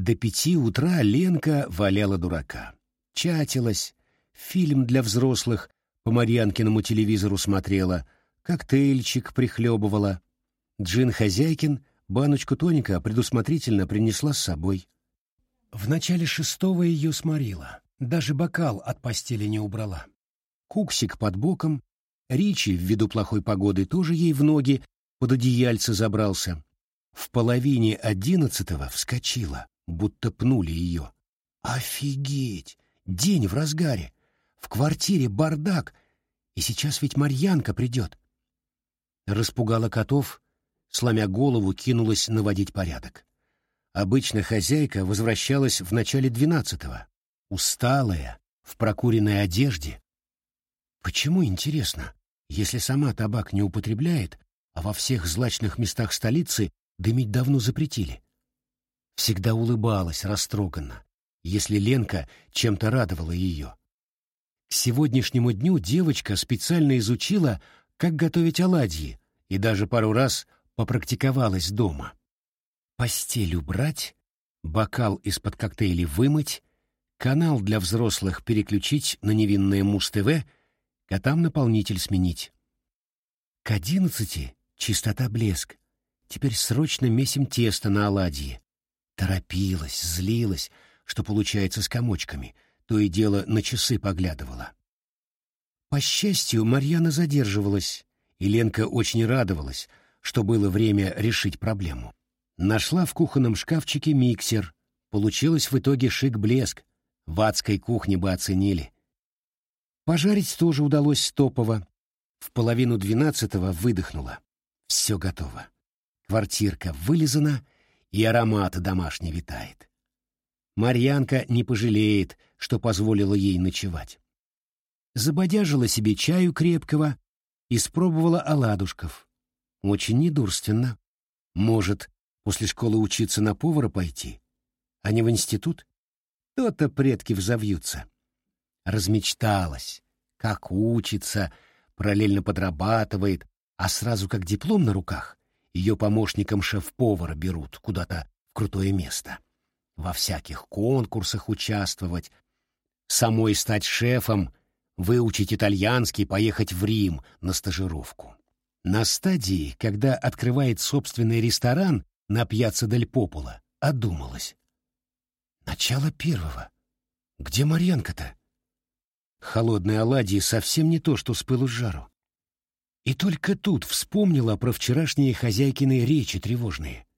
До пяти утра Ленка валяла дурака. Чатилась, фильм для взрослых по Марьянкиному телевизору смотрела, коктейльчик прихлебывала. Джин Хозяйкин баночку тоника предусмотрительно принесла с собой. В начале шестого ее сморила, даже бокал от постели не убрала. Куксик под боком, Ричи, ввиду плохой погоды, тоже ей в ноги под одеяльце забрался. В половине одиннадцатого вскочила, будто пнули ее. Офигеть! День в разгаре. В квартире бардак. И сейчас ведь Марьянка придет. Распугала котов, сломя голову, кинулась наводить порядок. Обычно хозяйка возвращалась в начале двенадцатого, усталая, в прокуренной одежде. Почему, интересно, если сама табак не употребляет, а во всех злачных местах столицы дымить давно запретили? Всегда улыбалась растроганно, если Ленка чем-то радовала ее. К сегодняшнему дню девочка специально изучила, как готовить оладьи, и даже пару раз попрактиковалась дома. Постель убрать, бокал из-под коктейлей вымыть, канал для взрослых переключить на невинное Муз-ТВ, котам наполнитель сменить. К одиннадцати чистота блеск. Теперь срочно месим тесто на оладьи. Торопилась, злилась, что получается с комочками, то и дело на часы поглядывала. По счастью, Марьяна задерживалась, и Ленка очень радовалась, что было время решить проблему. Нашла в кухонном шкафчике миксер. Получилось в итоге шик-блеск. В адской кухне бы оценили. Пожарить тоже удалось топово. В половину двенадцатого выдохнула. Все готово. Квартирка вылизана, и аромат домашний витает. Марьянка не пожалеет, что позволила ей ночевать. Забодяжила себе чаю крепкого спробовала оладушков. Очень недурственно. Может, после школы учиться на повара пойти, а не в институт? То-то предки взовьются. Размечталась, как учится, параллельно подрабатывает, а сразу как диплом на руках, ее помощником шеф-повара берут куда-то в крутое место. Во всяких конкурсах участвовать, самой стать шефом, выучить итальянский, поехать в Рим на стажировку. На стадии, когда открывает собственный ресторан на пьяцца Дель Попола, одумалась. Начало первого. Где Марьянка-то? Холодные оладьи совсем не то, что с пылу с жару. И только тут вспомнила про вчерашние хозяйкины речи тревожные.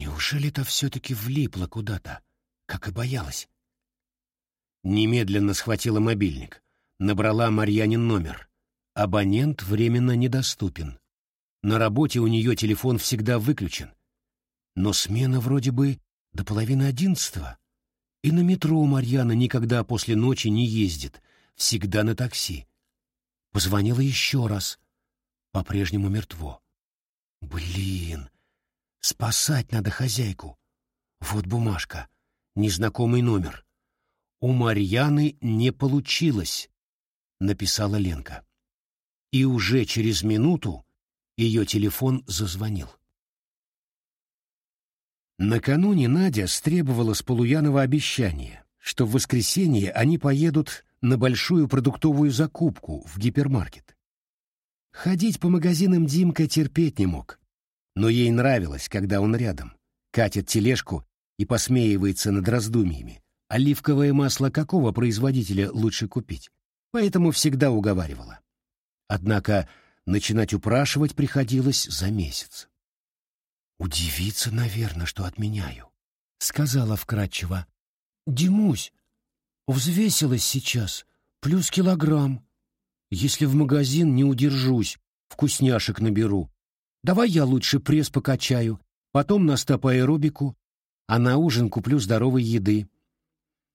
Неужели это все-таки влипло куда-то, как и боялась? Немедленно схватила мобильник, набрала Марьянин номер. Абонент временно недоступен. На работе у нее телефон всегда выключен. Но смена вроде бы до половины одиннадцатого. И на метро Марьяна никогда после ночи не ездит, всегда на такси. Позвонила еще раз. По-прежнему мертво. Блин, спасать надо хозяйку. Вот бумажка, незнакомый номер. У Марьяны не получилось, написала Ленка. И уже через минуту ее телефон зазвонил. Накануне Надя стребовала с Полуянова обещание, что в воскресенье они поедут на большую продуктовую закупку в гипермаркет. Ходить по магазинам Димка терпеть не мог, но ей нравилось, когда он рядом, катит тележку и посмеивается над раздумьями. Оливковое масло какого производителя лучше купить? Поэтому всегда уговаривала. Однако начинать упрашивать приходилось за месяц. «Удивиться, наверное, что отменяю», — сказала вкратчиво. «Димусь, Взвесилась сейчас, плюс килограмм. Если в магазин не удержусь, вкусняшек наберу. Давай я лучше пресс покачаю, потом на стоп аэробику, а на ужин куплю здоровой еды.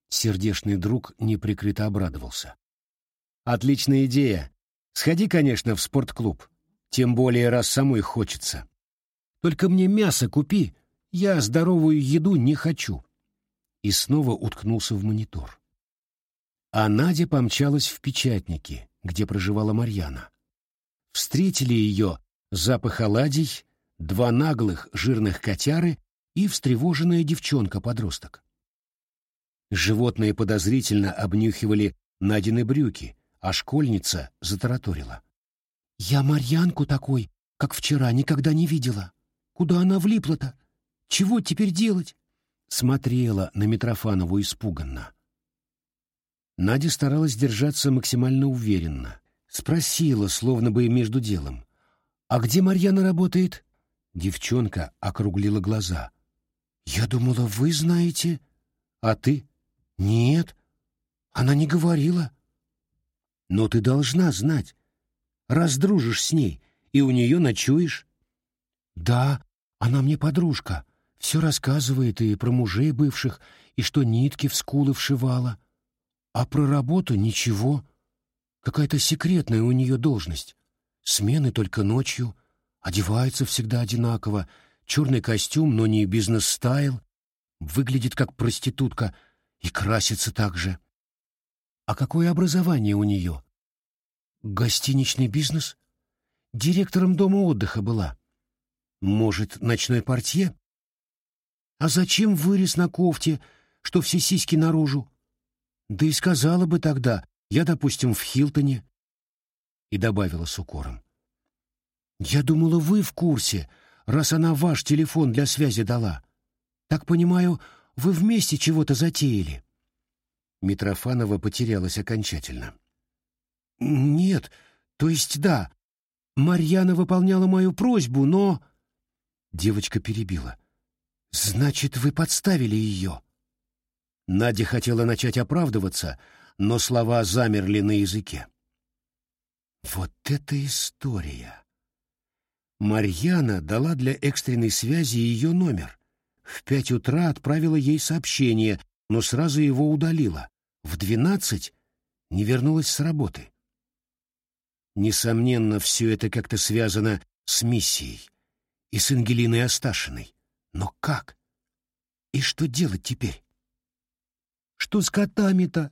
Сердечный друг неприкрыто обрадовался. Отличная идея. Сходи, конечно, в спортклуб. Тем более, раз самой хочется. Только мне мясо купи, я здоровую еду не хочу. И снова уткнулся в монитор. А Надя помчалась в Печатники, где проживала Марьяна. Встретили ее запах оладий, два наглых жирных котяры и встревоженная девчонка-подросток. Животные подозрительно обнюхивали Надины брюки, а школьница затараторила. «Я Марьянку такой, как вчера, никогда не видела. Куда она влипла-то? Чего теперь делать?» Смотрела на Митрофанову испуганно. Надя старалась держаться максимально уверенно. Спросила, словно бы между делом. «А где Марьяна работает?» Девчонка округлила глаза. «Я думала, вы знаете. А ты?» «Нет, она не говорила». «Но ты должна знать. Раз дружишь с ней и у нее ночуешь». «Да, она мне подружка. Все рассказывает и про мужей бывших, и что нитки в скулы вшивала. А про работу ничего. Какая-то секретная у нее должность. Смены только ночью, одевается всегда одинаково, черный костюм, но не бизнес-стайл, выглядит как проститутка и красится так же. А какое образование у нее? Гостиничный бизнес? Директором дома отдыха была. Может, ночной портье? А зачем вырез на кофте, что все сиськи наружу? Да и сказала бы тогда, я, допустим, в Хилтоне. И добавила с укором. Я думала, вы в курсе, раз она ваш телефон для связи дала. Так понимаю, вы вместе чего-то затеяли. Митрофанова потерялась окончательно. Нет, то есть да. Марьяна выполняла мою просьбу, но... Девочка перебила. Значит, вы подставили ее. Надя хотела начать оправдываться, но слова замерли на языке. Вот это история! Марьяна дала для экстренной связи ее номер. В пять утра отправила ей сообщение, но сразу его удалила. В двенадцать не вернулась с работы. Несомненно, все это как-то связано с миссией и с Ангелиной Асташиной. Но как? И что делать теперь? Что с котами-то?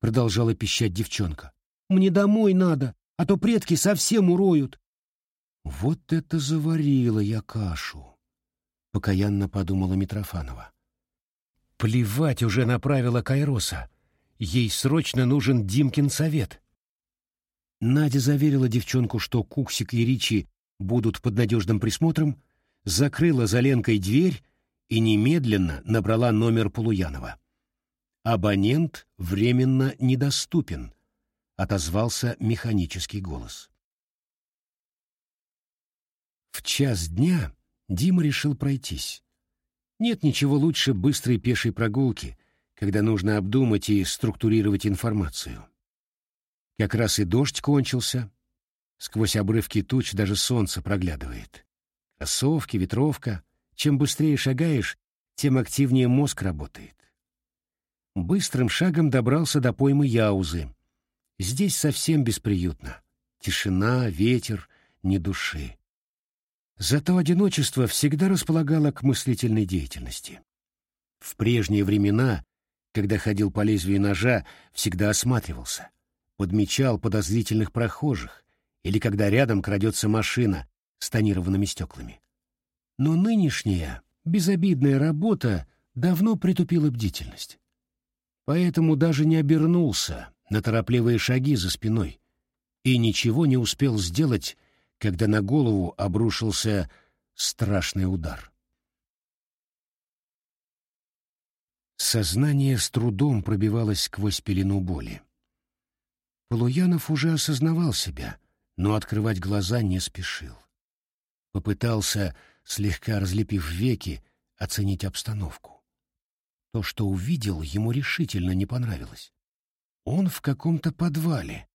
Продолжала пищать девчонка. Мне домой надо, а то предки совсем уроют. Вот это заварила я кашу, покаянно подумала Митрофанова. Плевать уже на правила Кайроса. Ей срочно нужен Димкин совет. Надя заверила девчонку, что Куксик и Ричи будут под надежным присмотром, закрыла за Ленкой дверь и немедленно набрала номер Полуянова. «Абонент временно недоступен», — отозвался механический голос. В час дня Дима решил пройтись. Нет ничего лучше быстрой пешей прогулки, когда нужно обдумать и структурировать информацию. Как раз и дождь кончился. Сквозь обрывки туч даже солнце проглядывает. Кроссовки, ветровка. Чем быстрее шагаешь, тем активнее мозг работает. Быстрым шагом добрался до поймы Яузы. Здесь совсем бесприютно. Тишина, ветер, ни души. Зато одиночество всегда располагало к мыслительной деятельности. В прежние времена, когда ходил по лезвию ножа, всегда осматривался, подмечал подозрительных прохожих или когда рядом крадется машина с тонированными стеклами. Но нынешняя, безобидная работа давно притупила бдительность поэтому даже не обернулся на торопливые шаги за спиной и ничего не успел сделать, когда на голову обрушился страшный удар. Сознание с трудом пробивалось сквозь пелену боли. Полуянов уже осознавал себя, но открывать глаза не спешил. Попытался, слегка разлепив веки, оценить обстановку. То, что увидел, ему решительно не понравилось. Он в каком-то подвале.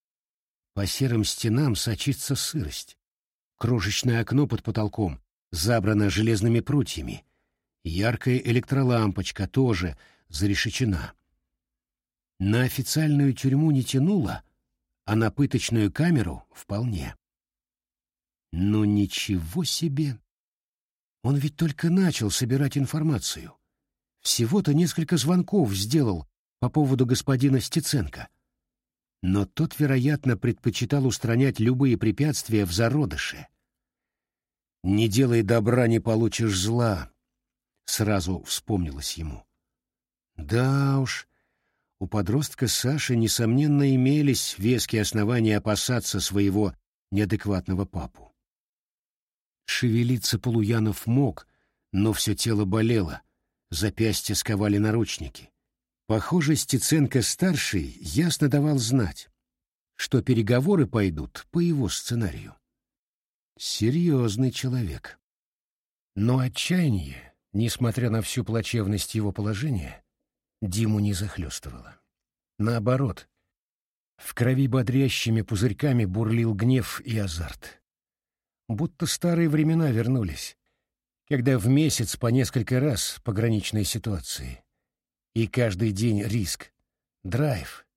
По серым стенам сочится сырость. Крошечное окно под потолком забрано железными прутьями. Яркая электролампочка тоже зарешечена. На официальную тюрьму не тянуло, а на пыточную камеру — вполне. Но ничего себе! Он ведь только начал собирать информацию. Всего-то несколько звонков сделал по поводу господина Стеценко. Но тот, вероятно, предпочитал устранять любые препятствия в зародыше. «Не делай добра, не получишь зла», Сразу вспомнилось ему. Да уж, у подростка Саши, несомненно, имелись веские основания опасаться своего неадекватного папу. Шевелиться Полуянов мог, но все тело болело, запястья сковали наручники. Похоже, Стеценко-старший ясно давал знать, что переговоры пойдут по его сценарию. Серьезный человек. Но отчаяние, несмотря на всю плачевность его положения, Диму не захлестывало. Наоборот, в крови бодрящими пузырьками бурлил гнев и азарт. Будто старые времена вернулись, когда в месяц по несколько раз пограничные ситуации. И каждый день риск. Драйв.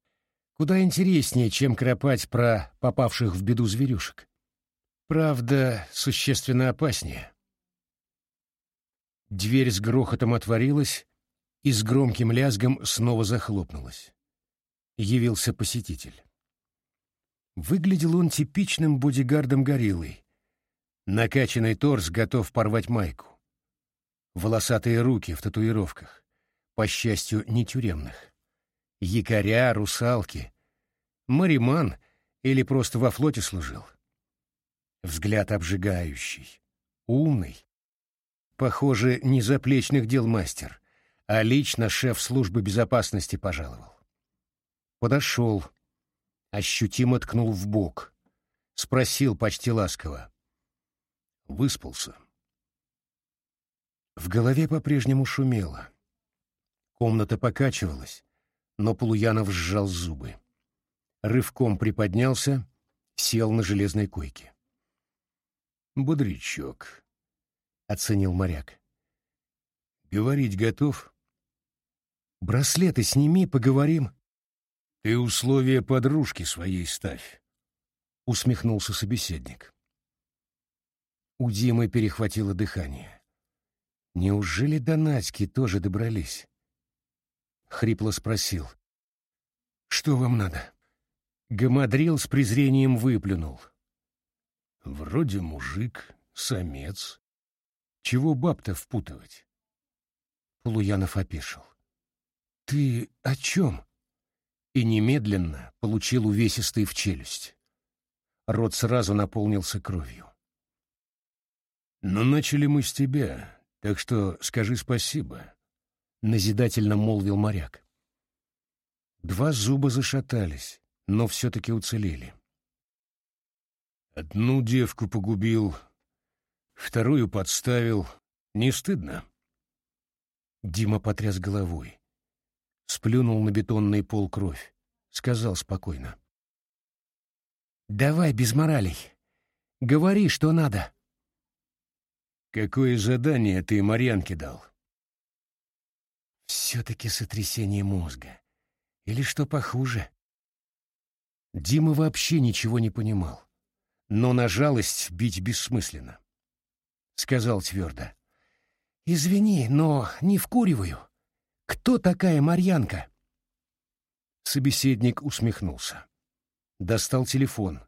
Куда интереснее, чем кропать про попавших в беду зверюшек. Правда, существенно опаснее. Дверь с грохотом отворилась и с громким лязгом снова захлопнулась явился посетитель. Выглядел он типичным бодигардом гориллой. Накачанный торс готов порвать майку. Волосатые руки в татуировках, по счастью, не тюремных. Якоря, русалки. Мариман или просто во флоте служил. Взгляд обжигающий, умный. Похоже, не заплечных дел мастер, а лично шеф службы безопасности пожаловал. Подошел, ощутимо ткнул в бок, спросил почти ласково. Выспался. В голове по-прежнему шумело. Комната покачивалась, но Полуянов сжал зубы. Рывком приподнялся, сел на железной койке. «Бодрячок», — оценил моряк. «Говорить готов?» «Браслеты сними, поговорим», «Ты условия подружки своей ставь», — усмехнулся собеседник. У Димы перехватило дыхание. «Неужели до Надьки тоже добрались?» Хрипло спросил. «Что вам надо?» Гамадрил с презрением выплюнул. «Вроде мужик, самец. Чего баб-то впутывать?» Полуянов опешил. «Ты о чем?» и немедленно получил увесистый в челюсть. Рот сразу наполнился кровью. «Но начали мы с тебя, так что скажи спасибо», — назидательно молвил моряк. Два зуба зашатались, но все-таки уцелели. Одну девку погубил, вторую подставил. Не стыдно? Дима потряс головой сплюнул на бетонный пол кровь, сказал спокойно. «Давай без моралей. Говори, что надо». «Какое задание ты Марьянке дал?» «Все-таки сотрясение мозга. Или что похуже?» Дима вообще ничего не понимал, но на жалость бить бессмысленно. Сказал твердо. «Извини, но не вкуриваю. Кто такая Марьянка? Собеседник усмехнулся. Достал телефон.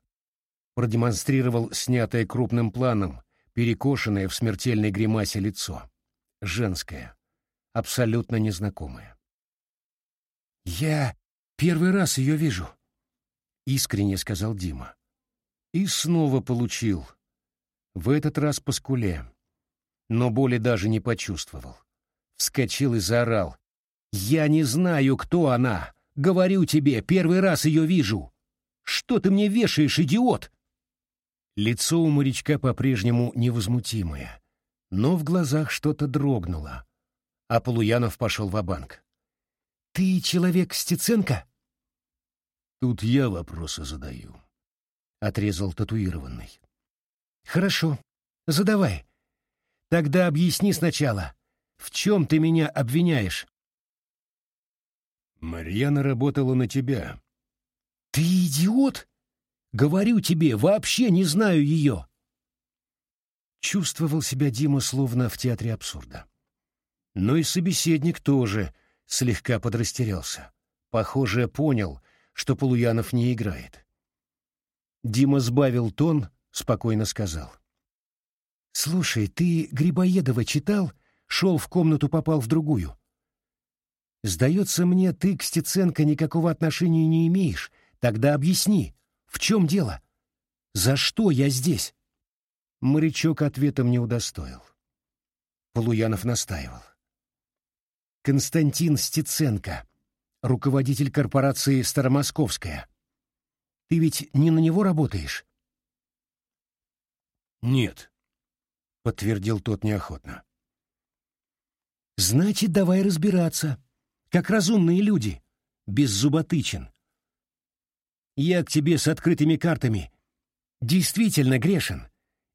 Продемонстрировал снятое крупным планом, перекошенное в смертельной гримасе лицо. Женское. Абсолютно незнакомое. «Я первый раз ее вижу», — искренне сказал Дима. И снова получил. В этот раз по скуле. Но боли даже не почувствовал. Вскочил и заорал. «Я не знаю, кто она. Говорю тебе, первый раз ее вижу. Что ты мне вешаешь, идиот?» Лицо у морячка по-прежнему невозмутимое, но в глазах что-то дрогнуло, а Полуянов пошел в банк «Ты человек Стеценко?» «Тут я вопросы задаю», — отрезал татуированный. «Хорошо, задавай. Тогда объясни сначала, в чем ты меня обвиняешь?» Марьяна работала на тебя. Ты идиот? Говорю тебе, вообще не знаю ее. Чувствовал себя Дима словно в театре абсурда. Но и собеседник тоже слегка подрастерялся. Похоже, понял, что Полуянов не играет. Дима сбавил тон, спокойно сказал. «Слушай, ты Грибоедова читал шел в комнату, попал в другую. Сдается мне, ты к Стеценко никакого отношения не имеешь. Тогда объясни, в чем дело? За что я здесь? Морячок ответом не удостоил. Полуянов настаивал. Константин Стеценко, руководитель корпорации «Старомосковская». Ты ведь не на него работаешь? Нет, подтвердил тот неохотно. Значит, давай разбираться, как разумные люди, без зуботычин. Я к тебе с открытыми картами. Действительно грешен.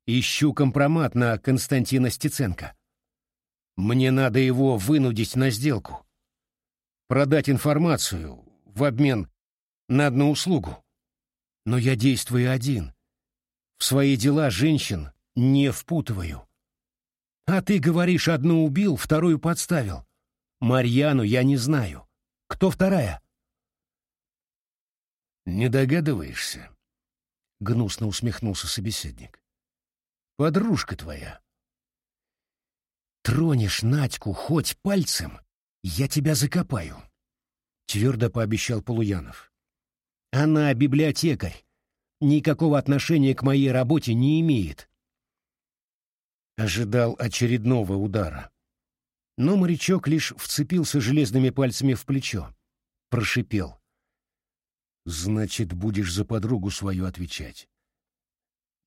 Ищу компромат на Константина Стеценко. Мне надо его вынудить на сделку. Продать информацию в обмен на одну услугу. Но я действую один. В свои дела женщин не впутываю. А ты говоришь, одну убил, вторую подставил. Марьяну я не знаю. Кто вторая? Не догадываешься? Гнусно усмехнулся собеседник. Подружка твоя. Тронешь Надьку хоть пальцем, я тебя закопаю, твердо пообещал Полуянов. Она библиотекарь, никакого отношения к моей работе не имеет. Ожидал очередного удара. Но морячок лишь вцепился железными пальцами в плечо. Прошипел. «Значит, будешь за подругу свою отвечать.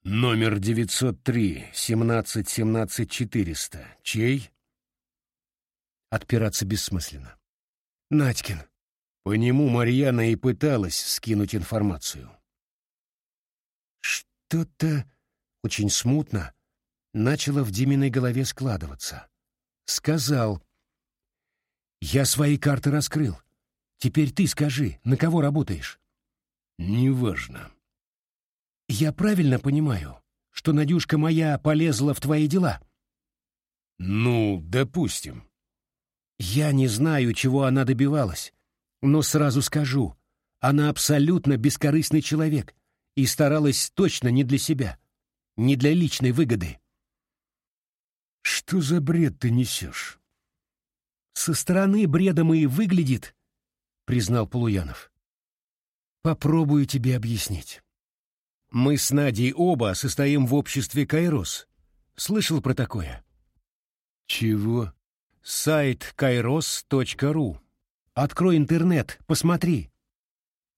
Номер 903, 17 17 400. Чей? Отпираться бессмысленно. Надькин. По нему Марьяна и пыталась скинуть информацию. Что-то очень смутно начало в Диминой голове складываться. Сказал. «Я свои карты раскрыл. Теперь ты скажи, на кого работаешь?» «Неважно», я правильно понимаю, что Надюшка моя полезла в твои дела? Ну, допустим. Я не знаю, чего она добивалась, но сразу скажу, она абсолютно бескорыстный человек и старалась точно не для себя, не для личной выгоды. Что за бред ты несешь? Со стороны бредом и выглядит, признал Полуянов. Попробую тебе объяснить. Мы с Надей оба состоим в обществе Кайрос. Слышал про такое? Чего? Сайт kairos.ru. Открой интернет, посмотри.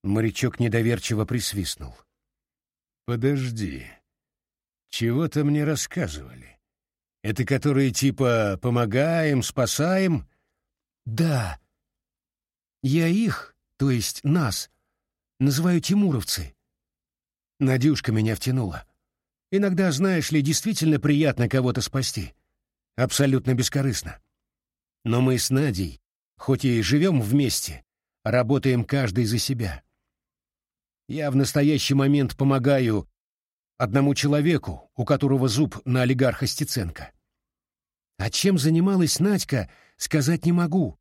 Морячок недоверчиво присвистнул. Подожди. Чего-то мне рассказывали. Это которые типа помогаем, спасаем? Да. Я их, то есть нас, называю тимуровцы. Надюшка меня втянула. Иногда, знаешь ли, действительно приятно кого-то спасти. Абсолютно бескорыстно. Но мы с Надей, хоть и живем вместе, работаем каждый за себя. Я в настоящий момент помогаю одному человеку, у которого зуб на олигарха Стеценко. А чем занималась Надька, сказать не могу.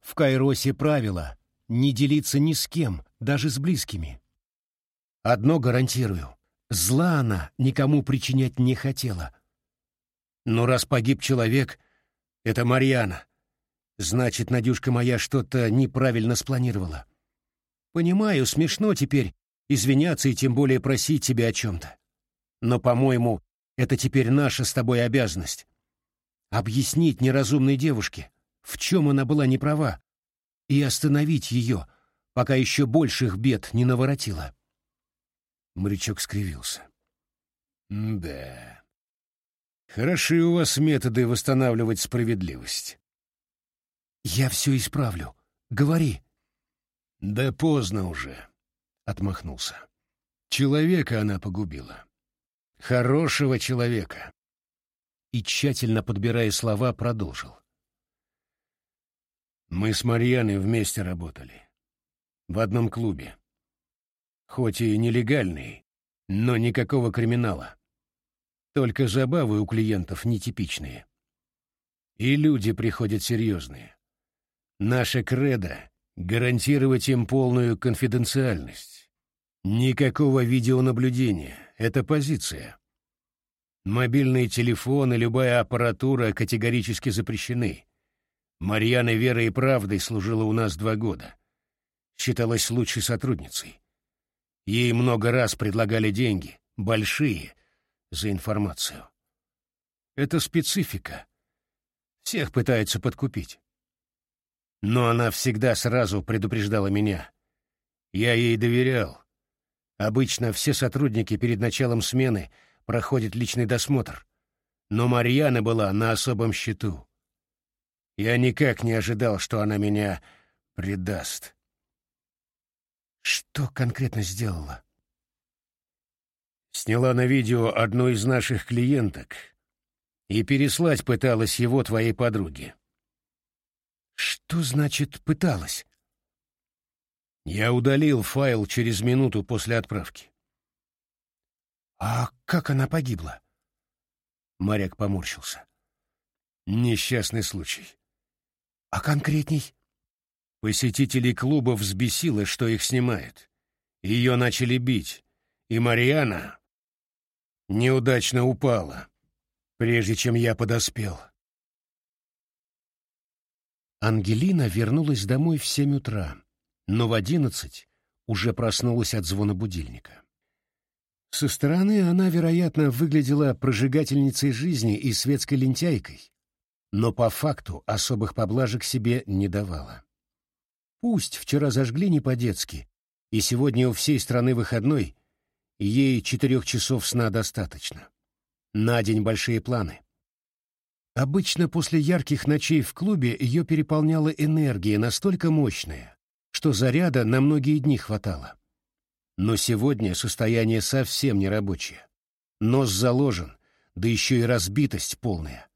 В Кайросе правило — не делиться ни с кем, даже с близкими. Одно гарантирую. Зла она никому причинять не хотела. Но раз погиб человек, это Марьяна. Значит, Надюшка моя что-то неправильно спланировала. Понимаю, смешно теперь извиняться и тем более просить тебя о чем-то. Но, по-моему, это теперь наша с тобой обязанность. Объяснить неразумной девушке, в чем она была неправа, и остановить ее, пока еще больших бед не наворотила. Морячок скривился. «Да. Хороши у вас методы восстанавливать справедливость». «Я все исправлю. Говори». «Да поздно уже», — отмахнулся. «Человека она погубила. Хорошего человека». И, тщательно подбирая слова, продолжил. «Мы с Марьяной вместе работали. В одном клубе хоть и нелегальный, но никакого криминала. Только забавы у клиентов нетипичные. И люди приходят серьезные. Наша кредо — гарантировать им полную конфиденциальность. Никакого видеонаблюдения — это позиция. Мобильные телефоны, любая аппаратура категорически запрещены. Марьяна верой и правдой служила у нас два года. Считалась лучшей сотрудницей. Ей много раз предлагали деньги, большие, за информацию. Это специфика. Всех пытаются подкупить. Но она всегда сразу предупреждала меня. Я ей доверял. Обычно все сотрудники перед началом смены проходят личный досмотр. Но Марьяна была на особом счету. Я никак не ожидал, что она меня предаст. Что конкретно сделала? Сняла на видео одну из наших клиенток и переслать пыталась его твоей подруге. Что значит «пыталась»? Я удалил файл через минуту после отправки. А как она погибла? Моряк поморщился. Несчастный случай. А конкретней? Посетителей клуба взбесило, что их снимают. Ее начали бить, и Марьяна неудачно упала, прежде чем я подоспел. Ангелина вернулась домой в семь утра, но в одиннадцать уже проснулась от звона будильника. Со стороны она, вероятно, выглядела прожигательницей жизни и светской лентяйкой, но по факту особых поблажек себе не давала. Пусть вчера зажгли не по-детски, и сегодня у всей страны выходной, ей четырех часов сна достаточно. На день большие планы. Обычно после ярких ночей в клубе ее переполняла энергия настолько мощная, что заряда на многие дни хватало. Но сегодня состояние совсем не рабочее. Нос заложен, да еще и разбитость полная.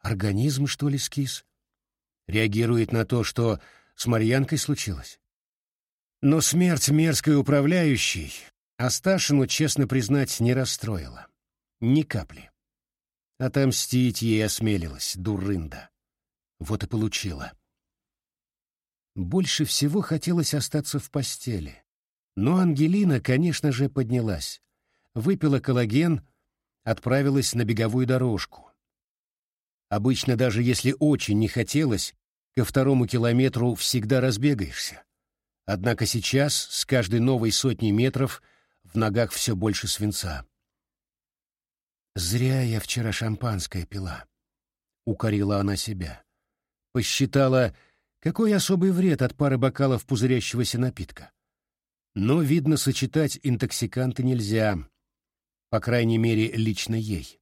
Организм, что ли, скис? Реагирует на то, что с Марьянкой случилось? Но смерть мерзкой управляющей Асташину, честно признать, не расстроила. Ни капли. Отомстить ей осмелилась, дурында. Вот и получила. Больше всего хотелось остаться в постели. Но Ангелина, конечно же, поднялась. Выпила коллаген, отправилась на беговую дорожку. Обычно даже если очень не хотелось, ко второму километру всегда разбегаешься. Однако сейчас, с каждой новой сотней метров, в ногах все больше свинца. «Зря я вчера шампанское пила», — укорила она себя. Посчитала, какой особый вред от пары бокалов пузырящегося напитка. Но, видно, сочетать интоксиканты нельзя, по крайней мере, лично ей.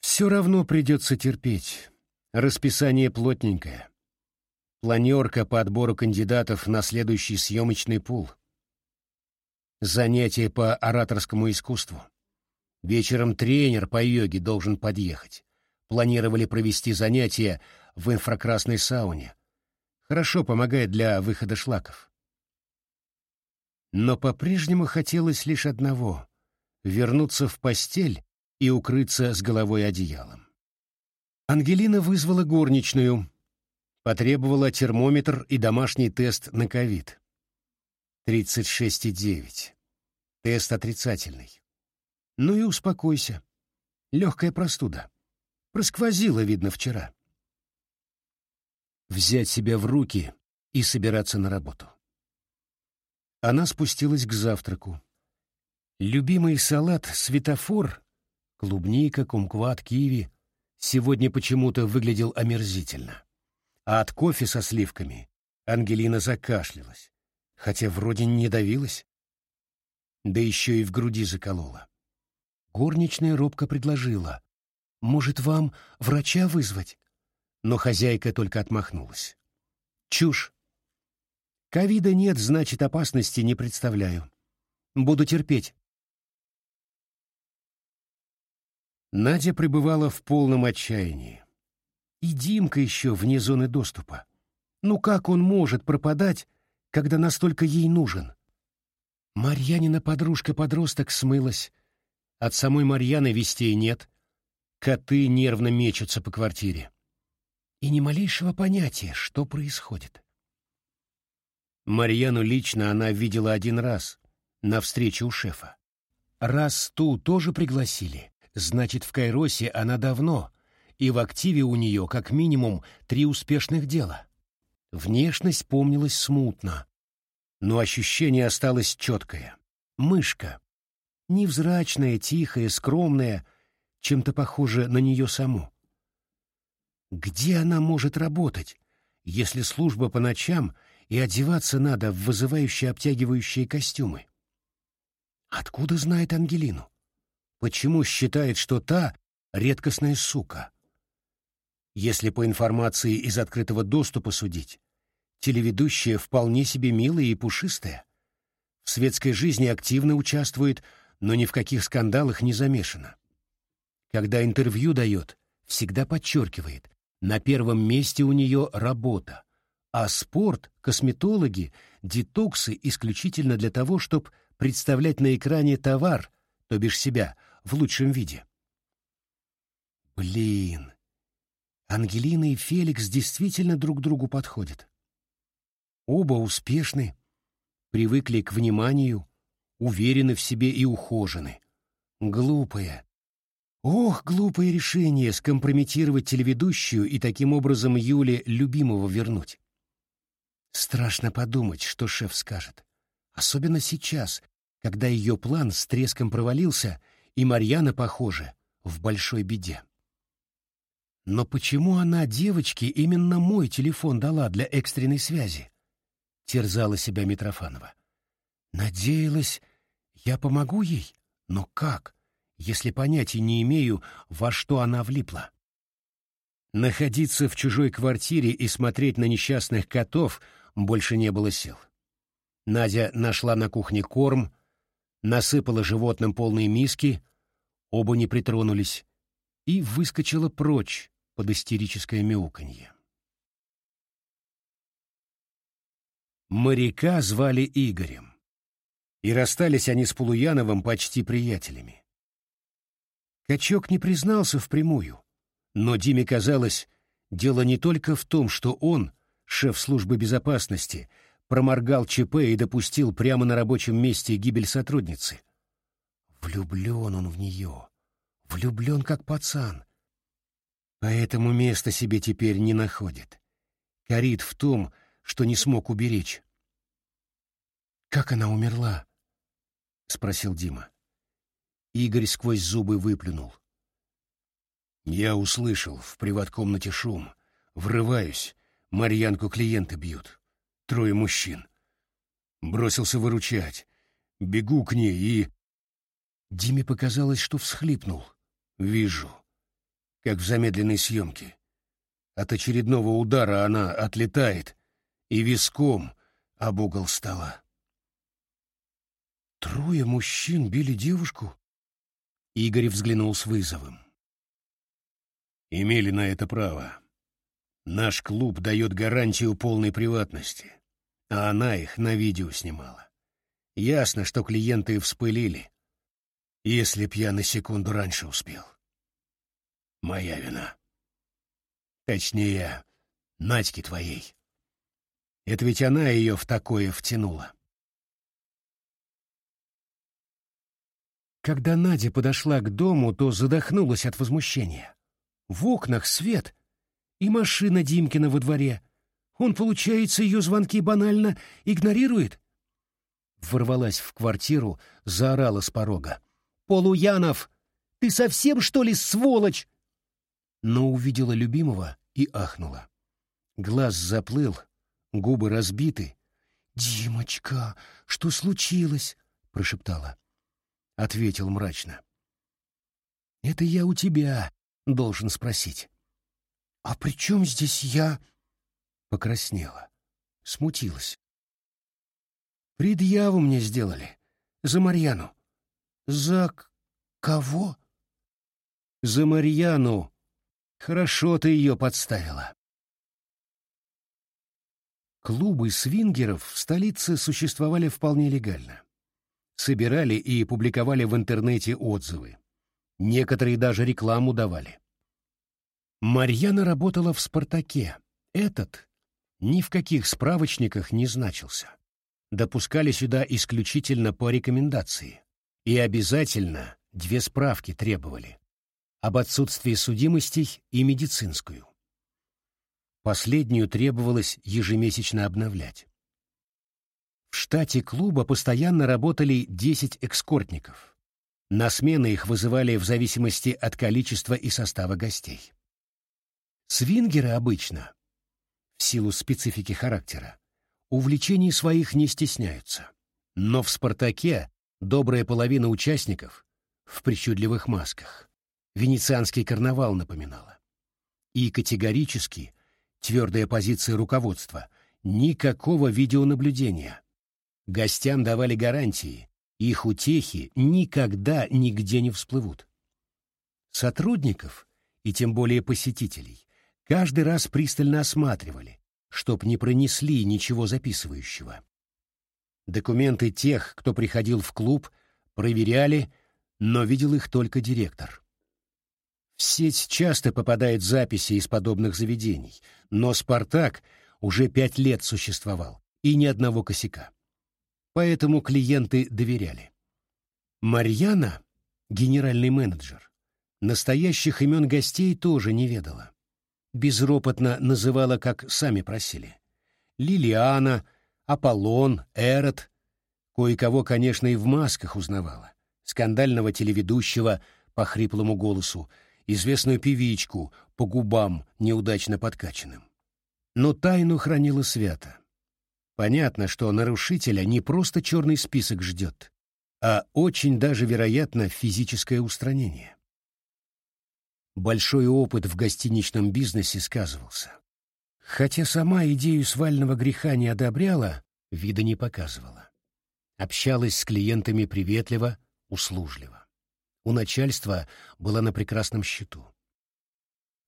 Все равно придется терпеть. Расписание плотненькое. Планерка по отбору кандидатов на следующий съемочный пул. Занятия по ораторскому искусству. Вечером тренер по йоге должен подъехать. Планировали провести занятия в инфракрасной сауне. Хорошо помогает для выхода шлаков. Но по-прежнему хотелось лишь одного — вернуться в постель и укрыться с головой одеялом. Ангелина вызвала горничную, потребовала термометр и домашний тест на ковид. 36,9. Тест отрицательный. Ну и успокойся. Легкая простуда. Просквозила, видно, вчера. Взять себя в руки и собираться на работу. Она спустилась к завтраку. Любимый салат «Светофор» Клубника, кумкват, киви сегодня почему-то выглядел омерзительно. А от кофе со сливками Ангелина закашлялась, хотя вроде не давилась. Да еще и в груди заколола. Горничная робко предложила. «Может, вам врача вызвать?» Но хозяйка только отмахнулась. «Чушь. Ковида нет, значит, опасности не представляю. Буду терпеть. Надя пребывала в полном отчаянии. И Димка еще вне зоны доступа. Ну как он может пропадать, когда настолько ей нужен? Марьянина подружка-подросток смылась. От самой Марьяны вестей нет. Коты нервно мечутся по квартире. И ни малейшего понятия, что происходит. Марьяну лично она видела один раз, на встрече у шефа. Раз ту тоже пригласили, значит, в Кайросе она давно, и в активе у нее как минимум три успешных дела. Внешность помнилась смутно, но ощущение осталось четкое. Мышка. Невзрачная, тихая, скромная, чем-то похожа на нее саму. Где она может работать, если служба по ночам и одеваться надо в вызывающие обтягивающие костюмы? Откуда знает Ангелину? Почему считает, что та — редкостная сука? Если по информации из открытого доступа судить, телеведущая вполне себе милая и пушистая. В светской жизни активно участвует, но ни в каких скандалах не замешана. Когда интервью дает, всегда подчеркивает, на первом месте у нее работа, а спорт, косметологи, детоксы исключительно для того, чтобы представлять на экране товар, то бишь себя, в лучшем виде. Блин, Ангелина и Феликс действительно друг другу подходят. Оба успешны, привыкли к вниманию, уверены в себе и ухожены. Глупое. Ох, глупое решение скомпрометировать телеведущую и таким образом Юле любимого вернуть. Страшно подумать, что шеф скажет. Особенно сейчас, когда ее план с треском провалился, и Марьяна, похоже, в большой беде. Но почему она девочке именно мой телефон дала для экстренной связи? терзала себя Митрофанова. Надеялась, я помогу ей, но как, если понятия не имею, во что она влипла? Находиться в чужой квартире и смотреть на несчастных котов больше не было сил. Надя нашла на кухне корм, насыпала животным полные миски, оба не притронулись, и выскочила прочь под истерическое мяуканье. Моряка звали Игорем. И расстались они с Полуяновым почти приятелями. Качок не признался впрямую, но Диме казалось, дело не только в том, что он, шеф службы безопасности, проморгал ЧП и допустил прямо на рабочем месте гибель сотрудницы. Влюблен он в нее, влюблен как пацан. Поэтому места себе теперь не находит. Корит в том, что не смог уберечь. «Как она умерла?» — спросил Дима. Игорь сквозь зубы выплюнул. «Я услышал в приват-комнате шум. Врываюсь. Марьянку клиенты бьют. Трое мужчин. Бросился выручать. Бегу к ней и...» Диме показалось, что всхлипнул. «Вижу. Как в замедленной съемке. От очередного удара она отлетает и виском об угол стола. Трое мужчин били девушку? Игорь взглянул с вызовом. Имели на это право. Наш клуб дает гарантию полной приватности, а она их на видео снимала. Ясно, что клиенты вспылили. Если б я на секунду раньше успел. Моя вина. Точнее, Надьки твоей. Это ведь она ее в такое втянула. Когда Надя подошла к дому, то задохнулась от возмущения. В окнах свет и машина Димкина во дворе. Он, получается, ее звонки банально игнорирует? Ворвалась в квартиру, заорала с порога. «Полуянов! Ты совсем, что ли, сволочь?» Но увидела любимого и ахнула. Глаз заплыл, губы разбиты. «Димочка, что случилось?» — прошептала. Ответил мрачно. «Это я у тебя должен спросить». «А при чем здесь я?» Покраснела, смутилась. «Предъяву мне сделали. За Марьяну». «За кого?» «За Марьяну. Хорошо ты ее подставила». Клубы свингеров в столице существовали вполне легально. Собирали и публиковали в интернете отзывы. Некоторые даже рекламу давали. Марьяна работала в «Спартаке». Этот ни в каких справочниках не значился. Допускали сюда исключительно по рекомендации. И обязательно две справки требовали. Об отсутствии судимостей и медицинскую. Последнюю требовалось ежемесячно обновлять. В штате клуба постоянно работали 10 экскортников. На смены их вызывали в зависимости от количества и состава гостей. Свингеры обычно, в силу специфики характера, увлечений своих не стесняются. Но в «Спартаке» добрая половина участников в причудливых масках. Венецианский карнавал напоминала. И категорически твердая позиция руководства — никакого видеонаблюдения. Гостям давали гарантии, их утехи никогда нигде не всплывут. Сотрудников, и тем более посетителей, каждый раз пристально осматривали, чтоб не пронесли ничего записывающего. Документы тех, кто приходил в клуб, проверяли, но видел их только директор. В сеть часто попадают записи из подобных заведений, но «Спартак» уже пять лет существовал, и ни одного косяка. Поэтому клиенты доверяли. Марьяна, генеральный менеджер, настоящих имен гостей тоже не ведала. Безропотно называла, как сами просили. Лилиана, Аполлон, Эрот. Кое-кого, конечно, и в масках узнавала. Скандального телеведущего по хриплому голосу, известную певичку по губам неудачно подкачанным. Но тайну хранила свято. Понятно, что нарушителя не просто черный список ждет, а очень даже, вероятно, физическое устранение. Большой опыт в гостиничном бизнесе сказывался. Хотя сама идею свального греха не одобряла, вида не показывала. Общалась с клиентами приветливо, услужливо. У начальства была на прекрасном счету.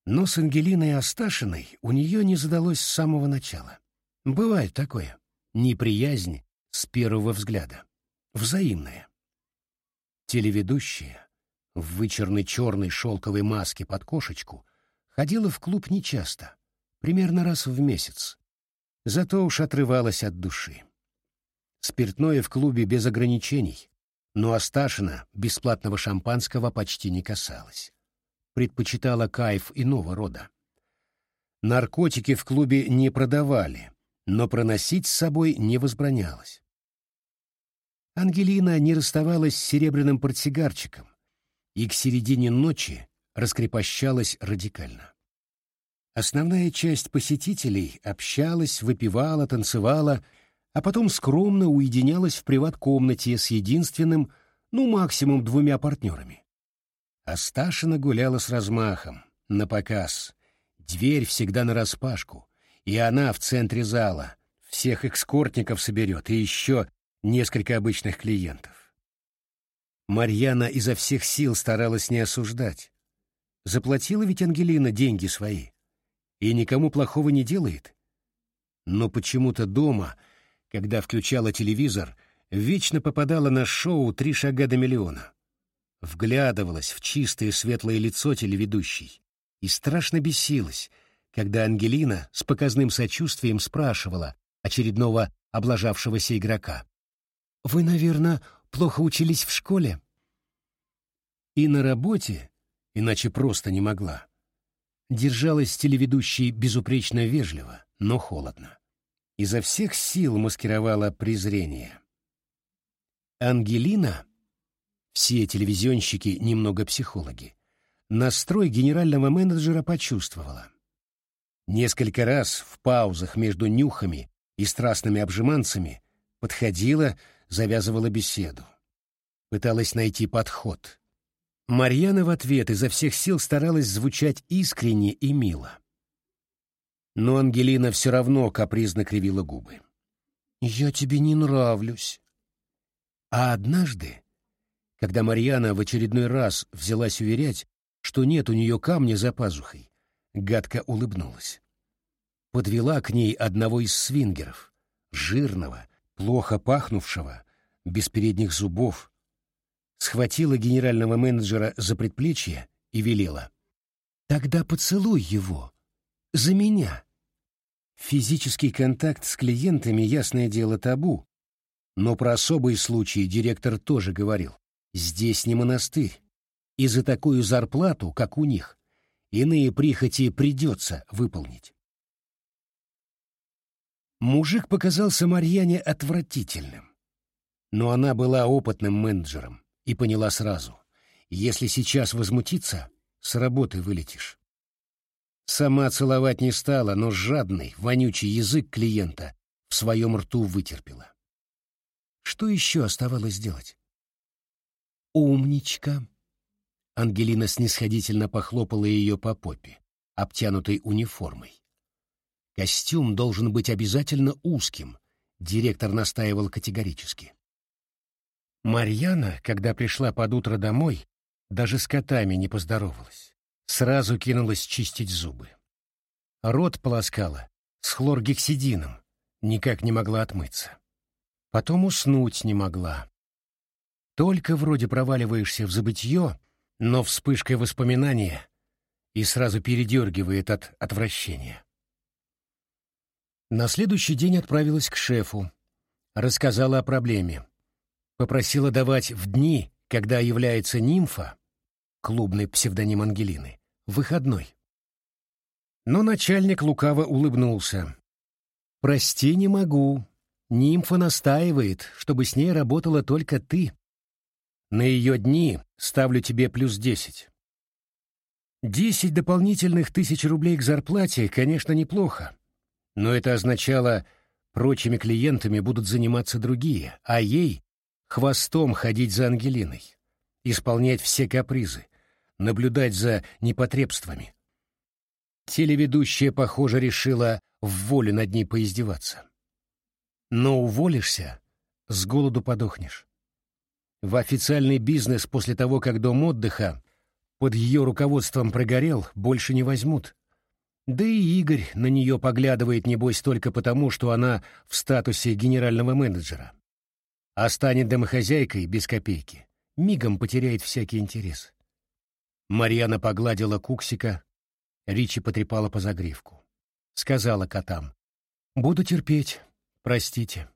Но с Ангелиной Асташиной у нее не задалось с самого начала. Бывает такое неприязнь с первого взгляда, взаимная. Телеведущая в вычерной черной шелковой маске под кошечку ходила в клуб нечасто, примерно раз в месяц. Зато уж отрывалась от души. Спиртное в клубе без ограничений, но Асташина бесплатного шампанского почти не касалась. Предпочитала кайф иного рода. Наркотики в клубе не продавали, но проносить с собой не возбранялось. Ангелина не расставалась с серебряным портсигарчиком и к середине ночи раскрепощалась радикально. Основная часть посетителей общалась, выпивала, танцевала, а потом скромно уединялась в приват-комнате с единственным, ну, максимум двумя партнерами. Асташина гуляла с размахом, на показ, дверь всегда нараспашку, и она в центре зала, всех экскортников соберет и еще несколько обычных клиентов. Марьяна изо всех сил старалась не осуждать. Заплатила ведь Ангелина деньги свои. И никому плохого не делает. Но почему-то дома, когда включала телевизор, вечно попадала на шоу «Три шага до миллиона». Вглядывалась в чистое светлое лицо телеведущей и страшно бесилась, когда Ангелина с показным сочувствием спрашивала очередного облажавшегося игрока. «Вы, наверное, плохо учились в школе?» И на работе, иначе просто не могла. Держалась телеведущей безупречно вежливо, но холодно. Изо всех сил маскировала презрение. Ангелина, все телевизионщики немного психологи, настрой генерального менеджера почувствовала. Несколько раз в паузах между нюхами и страстными обжиманцами подходила, завязывала беседу. Пыталась найти подход. Марьяна в ответ изо всех сил старалась звучать искренне и мило. Но Ангелина все равно капризно кривила губы. «Я тебе не нравлюсь». А однажды, когда Марьяна в очередной раз взялась уверять, что нет у нее камня за пазухой, гадко улыбнулась. Подвела к ней одного из свингеров, жирного, плохо пахнувшего, без передних зубов, схватила генерального менеджера за предплечье и велела. «Тогда поцелуй его. За меня». Физический контакт с клиентами, ясное дело, табу. Но про особые случаи директор тоже говорил. Здесь не монастырь. И за такую зарплату, как у них, иные прихоти придется выполнить. Мужик показался Марьяне отвратительным. Но она была опытным менеджером и поняла сразу. Если сейчас возмутиться, с работы вылетишь. Сама целовать не стала, но жадный, вонючий язык клиента в своем рту вытерпела. Что еще оставалось делать? «Умничка!» Ангелина снисходительно похлопала ее по попе, обтянутой униформой. Костюм должен быть обязательно узким, директор настаивал категорически. Марьяна, когда пришла под утро домой, даже с котами не поздоровалась. Сразу кинулась чистить зубы. Рот полоскала с хлоргексидином, никак не могла отмыться. Потом уснуть не могла. Только вроде проваливаешься в забытье, но вспышкой воспоминания и сразу передергивает от отвращения. На следующий день отправилась к шефу, рассказала о проблеме, попросила давать в дни, когда является нимфа, клубный псевдоним Ангелины, выходной. Но начальник лукаво улыбнулся. «Прости, не могу. Нимфа настаивает, чтобы с ней работала только ты. На ее дни ставлю тебе плюс десять. Десять дополнительных тысяч рублей к зарплате, конечно, неплохо. Но это означало, прочими клиентами будут заниматься другие, а ей — хвостом ходить за Ангелиной, исполнять все капризы, наблюдать за непотребствами. Телеведущая, похоже, решила в волю над ней поиздеваться. Но уволишься — с голоду подохнешь. В официальный бизнес после того, как дом отдыха под ее руководством прогорел, больше не возьмут. Да и Игорь на нее поглядывает, небось, только потому, что она в статусе генерального менеджера. А станет домохозяйкой без копейки, мигом потеряет всякий интерес. Марьяна погладила Куксика, Ричи потрепала по загривку. Сказала котам, «Буду терпеть, простите».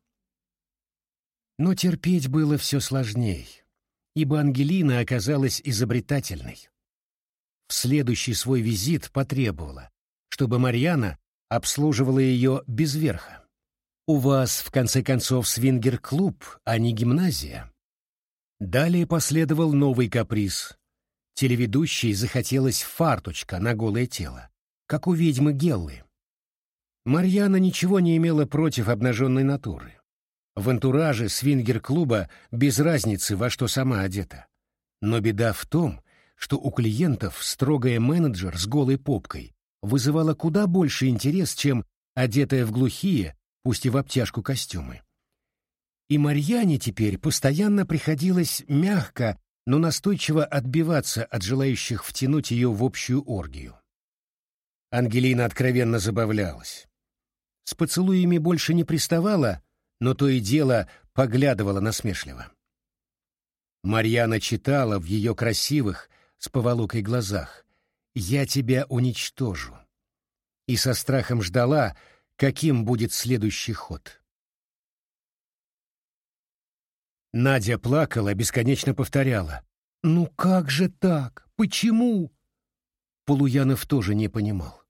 Но терпеть было все сложней, ибо Ангелина оказалась изобретательной. В следующий свой визит потребовала, чтобы Марьяна обслуживала ее без верха. «У вас, в конце концов, свингер-клуб, а не гимназия». Далее последовал новый каприз. Телеведущей захотелось фарточка на голое тело, как у ведьмы Геллы. Марьяна ничего не имела против обнаженной натуры. В антураже свингер-клуба без разницы, во что сама одета. Но беда в том, что у клиентов строгая менеджер с голой попкой вызывала куда больше интерес, чем одетая в глухие, пусть и в обтяжку костюмы. И Марьяне теперь постоянно приходилось мягко, но настойчиво отбиваться от желающих втянуть ее в общую оргию. Ангелина откровенно забавлялась. С поцелуями больше не приставала, но то и дело поглядывала насмешливо. Марьяна читала в ее красивых, с поволокой глазах «Я тебя уничтожу» и со страхом ждала, каким будет следующий ход. Надя плакала, бесконечно повторяла. «Ну как же так? Почему?» Полуянов тоже не понимал.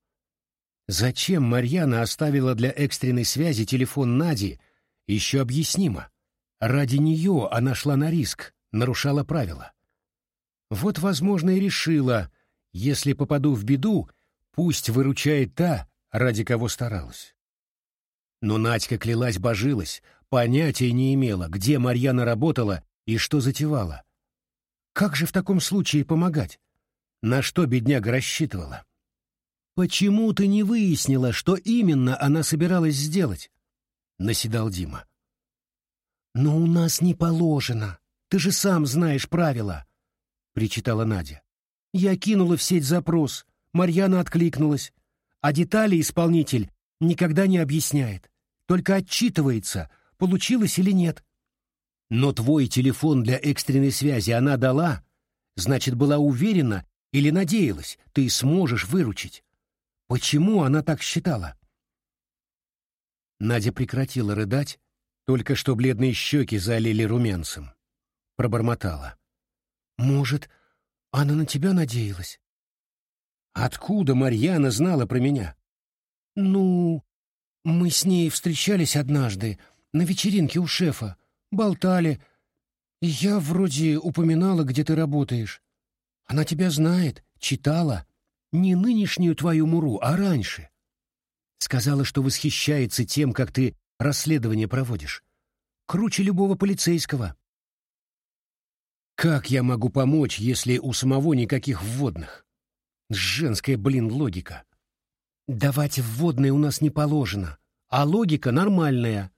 Зачем Марьяна оставила для экстренной связи телефон Нади еще объяснимо. Ради нее она шла на риск, нарушала правила. Вот, возможно, и решила, если попаду в беду, пусть выручает та, ради кого старалась. Но Надька клялась божилась, понятия не имела, где Марьяна работала и что затевала. Как же в таком случае помогать? На что бедняга рассчитывала? «Почему ты не выяснила, что именно она собиралась сделать?» — наседал Дима. «Но у нас не положено. Ты же сам знаешь правила», — причитала Надя. Я кинула в сеть запрос, Марьяна откликнулась, а детали исполнитель никогда не объясняет, только отчитывается, получилось или нет. Но твой телефон для экстренной связи она дала, значит, была уверена или надеялась, ты сможешь выручить. Почему она так считала? Надя прекратила рыдать, только что бледные щеки залили румянцем. Пробормотала. «Может, Она на тебя надеялась. Откуда Марьяна знала про меня? Ну, мы с ней встречались однажды на вечеринке у шефа, болтали. Я вроде упоминала, где ты работаешь. Она тебя знает, читала. Не нынешнюю твою муру, а раньше. Сказала, что восхищается тем, как ты расследование проводишь. Круче любого полицейского. Как я могу помочь, если у самого никаких вводных? Женская, блин, логика. Давать вводные у нас не положено, а логика нормальная.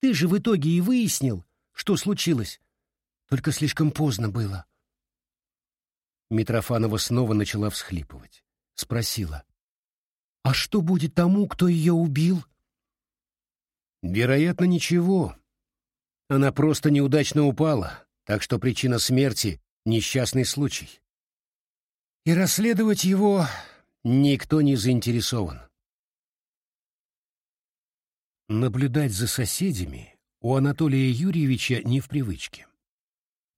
Ты же в итоге и выяснил, что случилось. Только слишком поздно было. Митрофанова снова начала всхлипывать. Спросила. «А что будет тому, кто ее убил?» «Вероятно, ничего. Она просто неудачно упала, так что причина смерти — несчастный случай. И расследовать его никто не заинтересован. Наблюдать за соседями у Анатолия Юрьевича не в привычке.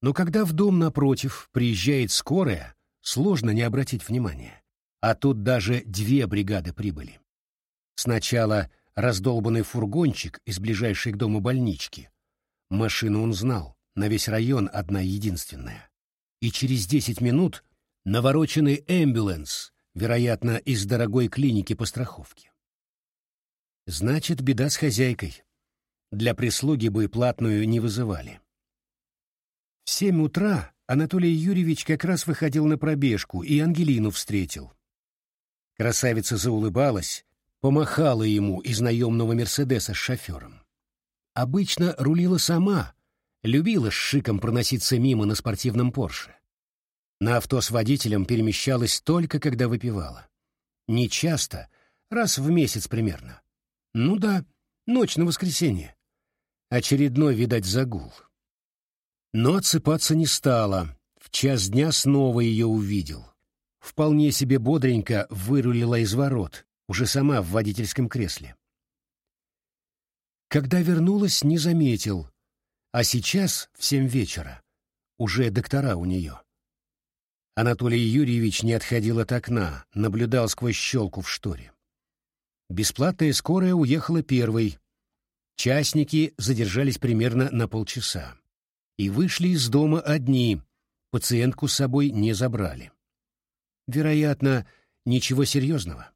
Но когда в дом напротив приезжает скорая, сложно не обратить внимания. А тут даже две бригады прибыли. Сначала раздолбанный фургончик из ближайшей к дому больнички. Машину он знал, на весь район одна единственная. И через десять минут навороченный эмбюленс, вероятно, из дорогой клиники по страховке. Значит, беда с хозяйкой. Для прислуги бы платную не вызывали. В семь утра Анатолий Юрьевич как раз выходил на пробежку и Ангелину встретил. Красавица заулыбалась, помахала ему из наемного «Мерседеса» с шофером. Обычно рулила сама, любила с шиком проноситься мимо на спортивном «Порше». На авто с водителем перемещалась только когда выпивала. Не часто, раз в месяц примерно. Ну да, ночь на воскресенье. Очередной, видать, загул. Но отсыпаться не стала. В час дня снова ее увидел. Вполне себе бодренько вырулила из ворот, уже сама в водительском кресле. Когда вернулась, не заметил. А сейчас, в семь вечера, уже доктора у нее. Анатолий Юрьевич не отходил от окна, наблюдал сквозь щелку в шторе. Бесплатная скорая уехала первой. Частники задержались примерно на полчаса и вышли из дома одни, пациентку с собой не забрали. Вероятно, ничего серьезного.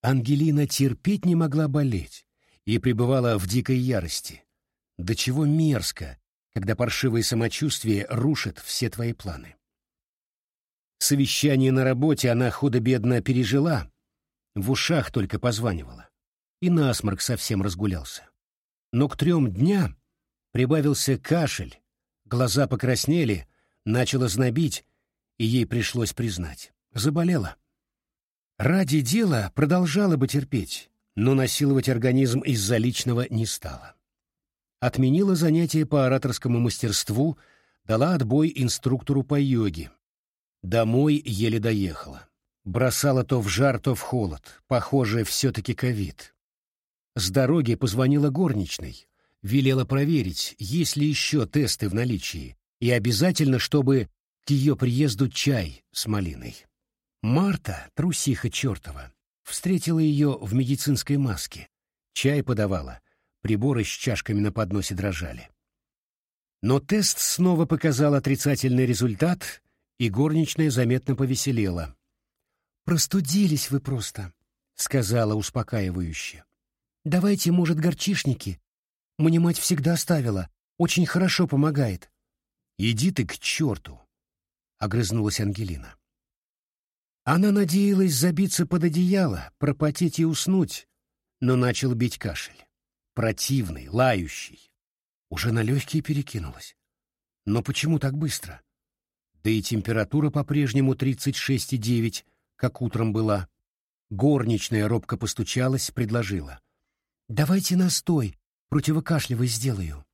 Ангелина терпеть не могла болеть и пребывала в дикой ярости. До чего мерзко, когда паршивое самочувствие рушит все твои планы. Совещание на работе она худо-бедно пережила, в ушах только позванивала, и насморк совсем разгулялся но к трем дням прибавился кашель, глаза покраснели, начало знобить, и ей пришлось признать. Заболела. Ради дела продолжала бы терпеть, но насиловать организм из-за личного не стала. Отменила занятия по ораторскому мастерству, дала отбой инструктору по йоге. Домой еле доехала. Бросала то в жар, то в холод. Похоже, все-таки ковид. С дороги позвонила горничной, велела проверить, есть ли еще тесты в наличии, и обязательно, чтобы к ее приезду чай с малиной. Марта, трусиха чертова, встретила ее в медицинской маске. Чай подавала, приборы с чашками на подносе дрожали. Но тест снова показал отрицательный результат, и горничная заметно повеселела. «Простудились вы просто», — сказала успокаивающе. Давайте, может, горчишники? Мне мать всегда ставила. Очень хорошо помогает. Иди ты к черту, — огрызнулась Ангелина. Она надеялась забиться под одеяло, пропотеть и уснуть, но начал бить кашель. Противный, лающий. Уже на легкие перекинулась. Но почему так быстро? Да и температура по-прежнему 36,9, как утром была. Горничная робко постучалась, предложила. «Давайте настой, противокашлевый сделаю».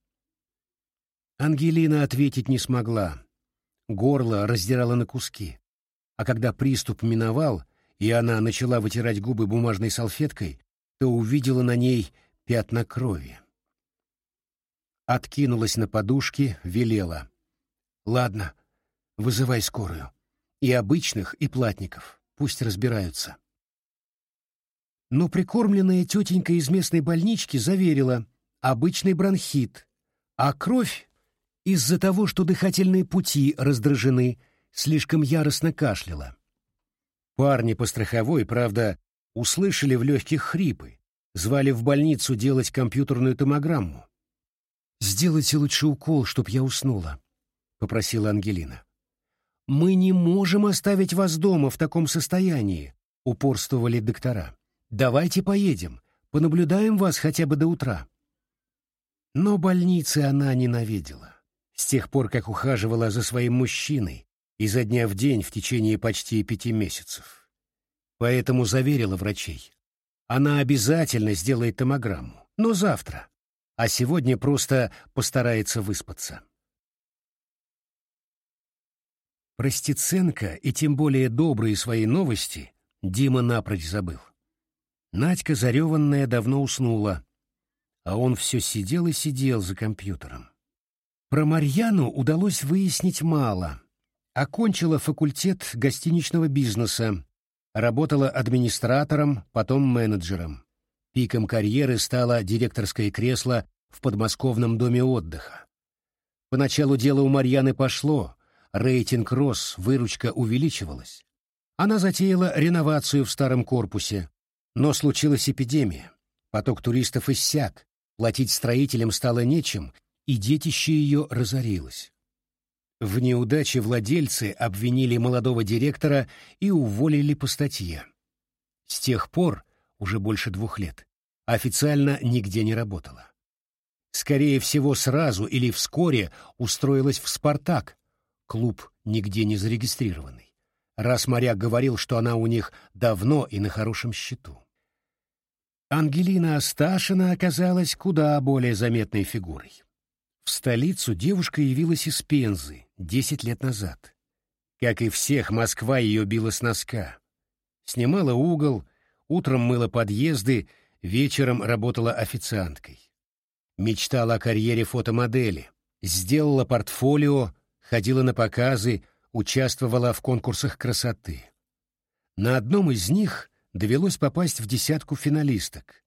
Ангелина ответить не смогла. Горло раздирало на куски. А когда приступ миновал, и она начала вытирать губы бумажной салфеткой, то увидела на ней пятна крови. Откинулась на подушки, велела. Ладно, вызывай скорую. И обычных, и платников. Пусть разбираются. Но прикормленная тетенька из местной больнички заверила — обычный бронхит, а кровь из-за того, что дыхательные пути раздражены, слишком яростно кашляла. Парни по страховой, правда, услышали в легких хрипы, звали в больницу делать компьютерную томограмму. «Сделайте лучше укол, чтоб я уснула», — попросила Ангелина. «Мы не можем оставить вас дома в таком состоянии», — упорствовали доктора. «Давайте поедем, понаблюдаем вас хотя бы до утра». Но больницы она ненавидела. С тех пор, как ухаживала за своим мужчиной, изо дня в день в течение почти пяти месяцев. Поэтому заверила врачей. Она обязательно сделает томограмму, но завтра, а сегодня просто постарается выспаться. Про Стеценко и тем более добрые свои новости Дима напрочь забыл. Надька, зареванная, давно уснула, а он все сидел и сидел за компьютером. Про Марьяну удалось выяснить мало. Окончила факультет гостиничного бизнеса, работала администратором, потом менеджером. Пиком карьеры стало директорское кресло в подмосковном доме отдыха. Поначалу дело у Марьяны пошло, рейтинг рос, выручка увеличивалась. Она затеяла реновацию в старом корпусе, но случилась эпидемия. Поток туристов иссяк, платить строителям стало нечем, и детище ее разорилось. В неудаче владельцы обвинили молодого директора и уволили по статье. С тех пор, уже больше двух лет, официально нигде не работала. Скорее всего, сразу или вскоре устроилась в «Спартак», клуб нигде не зарегистрированный, раз моряк говорил, что она у них давно и на хорошем счету. Ангелина Асташина оказалась куда более заметной фигурой. В столицу девушка явилась из Пензы десять лет назад. Как и всех, Москва ее била с носка. Снимала угол, утром мыла подъезды, вечером работала официанткой. Мечтала о карьере фотомодели, сделала портфолио, ходила на показы, участвовала в конкурсах красоты. На одном из них довелось попасть в десятку финалисток.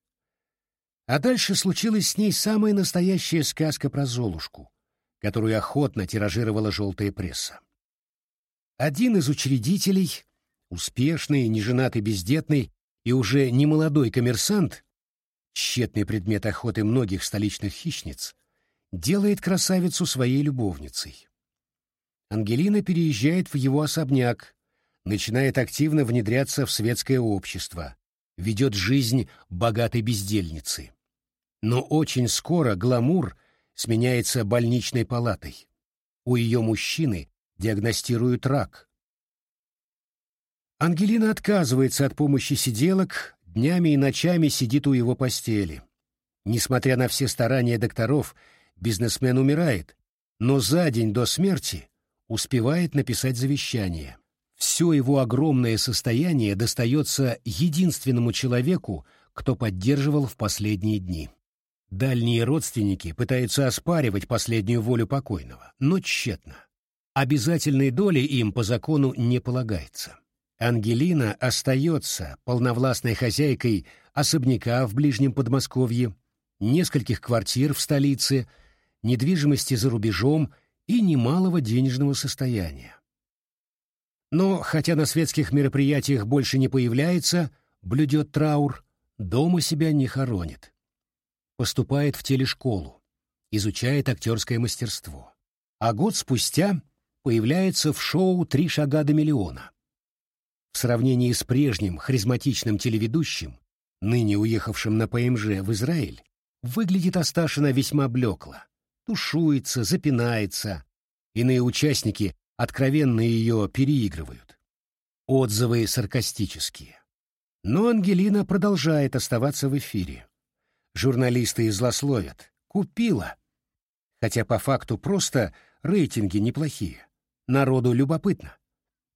А дальше случилась с ней самая настоящая сказка про Золушку, которую охотно тиражировала желтая пресса. Один из учредителей, успешный, неженатый, бездетный и уже немолодой коммерсант, тщетный предмет охоты многих столичных хищниц, делает красавицу своей любовницей. Ангелина переезжает в его особняк, начинает активно внедряться в светское общество, ведет жизнь богатой бездельницы. Но очень скоро гламур сменяется больничной палатой. У ее мужчины диагностируют рак. Ангелина отказывается от помощи сиделок, днями и ночами сидит у его постели. Несмотря на все старания докторов, бизнесмен умирает, но за день до смерти успевает написать завещание. Все его огромное состояние достается единственному человеку, кто поддерживал в последние дни. Дальние родственники пытаются оспаривать последнюю волю покойного, но тщетно. Обязательной доли им по закону не полагается. Ангелина остается полновластной хозяйкой особняка в ближнем Подмосковье, нескольких квартир в столице, недвижимости за рубежом и немалого денежного состояния. Но, хотя на светских мероприятиях больше не появляется, блюдет траур, дома себя не хоронит поступает в телешколу, изучает актерское мастерство. А год спустя появляется в шоу «Три шага до миллиона». В сравнении с прежним харизматичным телеведущим, ныне уехавшим на ПМЖ в Израиль, выглядит Асташина весьма блекло. Тушуется, запинается. Иные участники откровенно ее переигрывают. Отзывы саркастические. Но Ангелина продолжает оставаться в эфире. Журналисты и злословят. Купила. Хотя по факту просто рейтинги неплохие. Народу любопытно.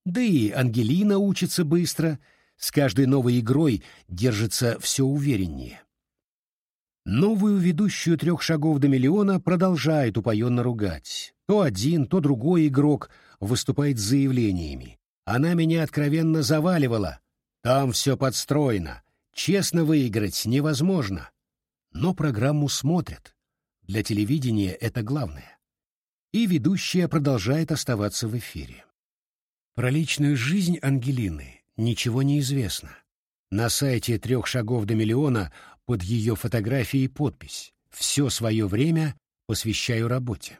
Да и Ангелина учится быстро, с каждой новой игрой держится все увереннее. Новую ведущую трех шагов до миллиона продолжает упоенно ругать. То один, то другой игрок выступает с заявлениями. Она меня откровенно заваливала. Там все подстроено. Честно выиграть невозможно. Но программу смотрят. Для телевидения это главное. И ведущая продолжает оставаться в эфире. Про личную жизнь Ангелины ничего не известно. На сайте «Трех шагов до миллиона» под ее фотографией подпись «Все свое время посвящаю работе».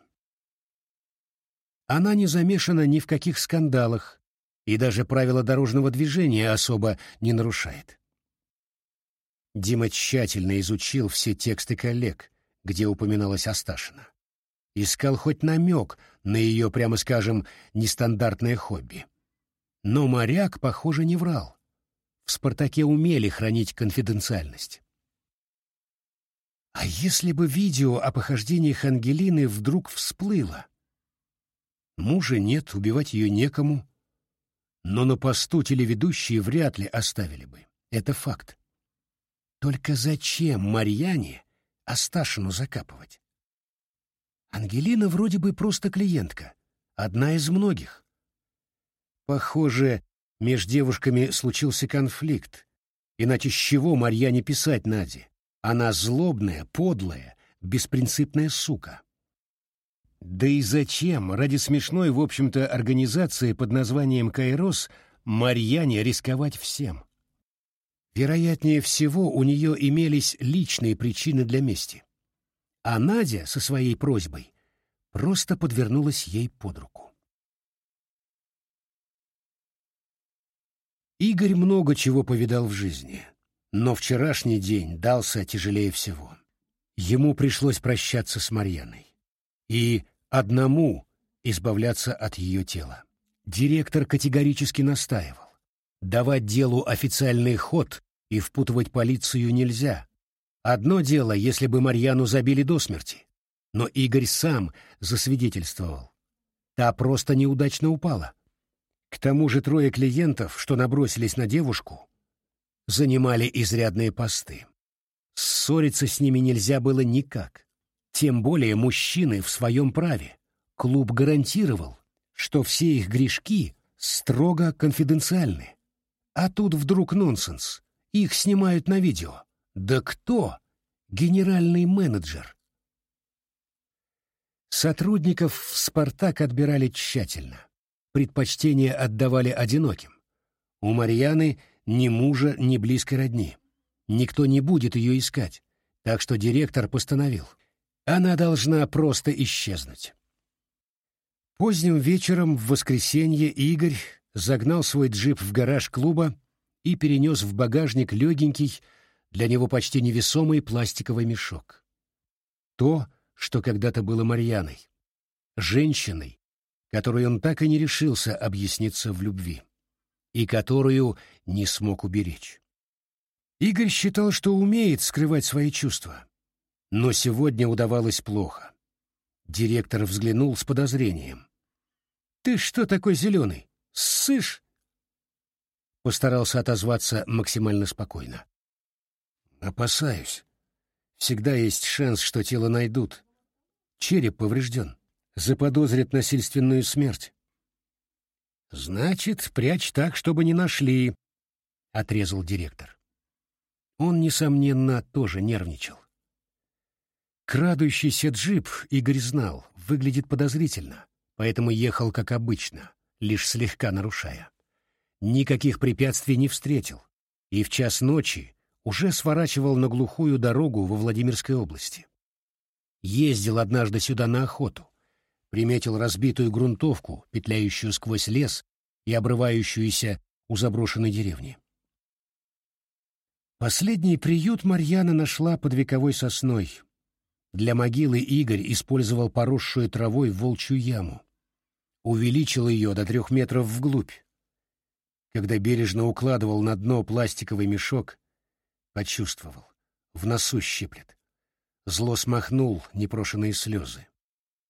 Она не замешана ни в каких скандалах и даже правила дорожного движения особо не нарушает. Дима тщательно изучил все тексты коллег, где упоминалась Асташина. Искал хоть намек на ее, прямо скажем, нестандартное хобби. Но моряк, похоже, не врал. В «Спартаке» умели хранить конфиденциальность. А если бы видео о похождениях Ангелины вдруг всплыло? Мужа нет, убивать ее некому. Но на посту телеведущие вряд ли оставили бы. Это факт. Только зачем Марьяне Асташину закапывать? Ангелина вроде бы просто клиентка, одна из многих. Похоже, между девушками случился конфликт, иначе с чего Марьяне писать Наде? Она злобная, подлая, беспринципная сука. Да и зачем, ради смешной, в общем-то, организации под названием «Кайрос», Марьяне рисковать всем? Вероятнее всего, у нее имелись личные причины для мести. А Надя со своей просьбой просто подвернулась ей под руку. Игорь много чего повидал в жизни. Но вчерашний день дался тяжелее всего. Ему пришлось прощаться с Марьяной. И одному избавляться от ее тела. Директор категорически настаивал. Давать делу официальный ход и впутывать полицию нельзя. Одно дело, если бы Марьяну забили до смерти. Но Игорь сам засвидетельствовал. Та просто неудачно упала. К тому же трое клиентов, что набросились на девушку, занимали изрядные посты. Ссориться с ними нельзя было никак. Тем более мужчины в своем праве. Клуб гарантировал, что все их грешки строго конфиденциальны. А тут вдруг нонсенс. Их снимают на видео. Да кто? Генеральный менеджер. Сотрудников в «Спартак» отбирали тщательно. Предпочтение отдавали одиноким. У Марьяны ни мужа, ни близкой родни. Никто не будет ее искать, так что директор постановил. Она должна просто исчезнуть. Поздним вечером в воскресенье Игорь загнал свой джип в гараж клуба и перенес в багажник легенький, для него почти невесомый пластиковый мешок. То, что когда-то было Марьяной, женщиной, которой он так и не решился объясниться в любви и которую не смог уберечь. Игорь считал, что умеет скрывать свои чувства, но сегодня удавалось плохо. Директор взглянул с подозрением. «Ты что такой зеленый? Ссышь?» Постарался отозваться максимально спокойно. «Опасаюсь. Всегда есть шанс, что тело найдут. Череп поврежден. Заподозрят насильственную смерть. «Значит, прячь так, чтобы не нашли», — отрезал директор. Он, несомненно, тоже нервничал. Крадущийся джип, Игорь знал, выглядит подозрительно, поэтому ехал как обычно, лишь слегка нарушая. Никаких препятствий не встретил, и в час ночи уже сворачивал на глухую дорогу во Владимирской области. Ездил однажды сюда на охоту, приметил разбитую грунтовку, петляющую сквозь лес и обрывающуюся у заброшенной деревни. Последний приют Марьяна нашла под вековой сосной. Для могилы Игорь использовал поросшую травой волчью яму. Увеличил ее до трех метров вглубь. Когда бережно укладывал на дно пластиковый мешок, почувствовал, в носу щиплет. Зло смахнул непрошенные слезы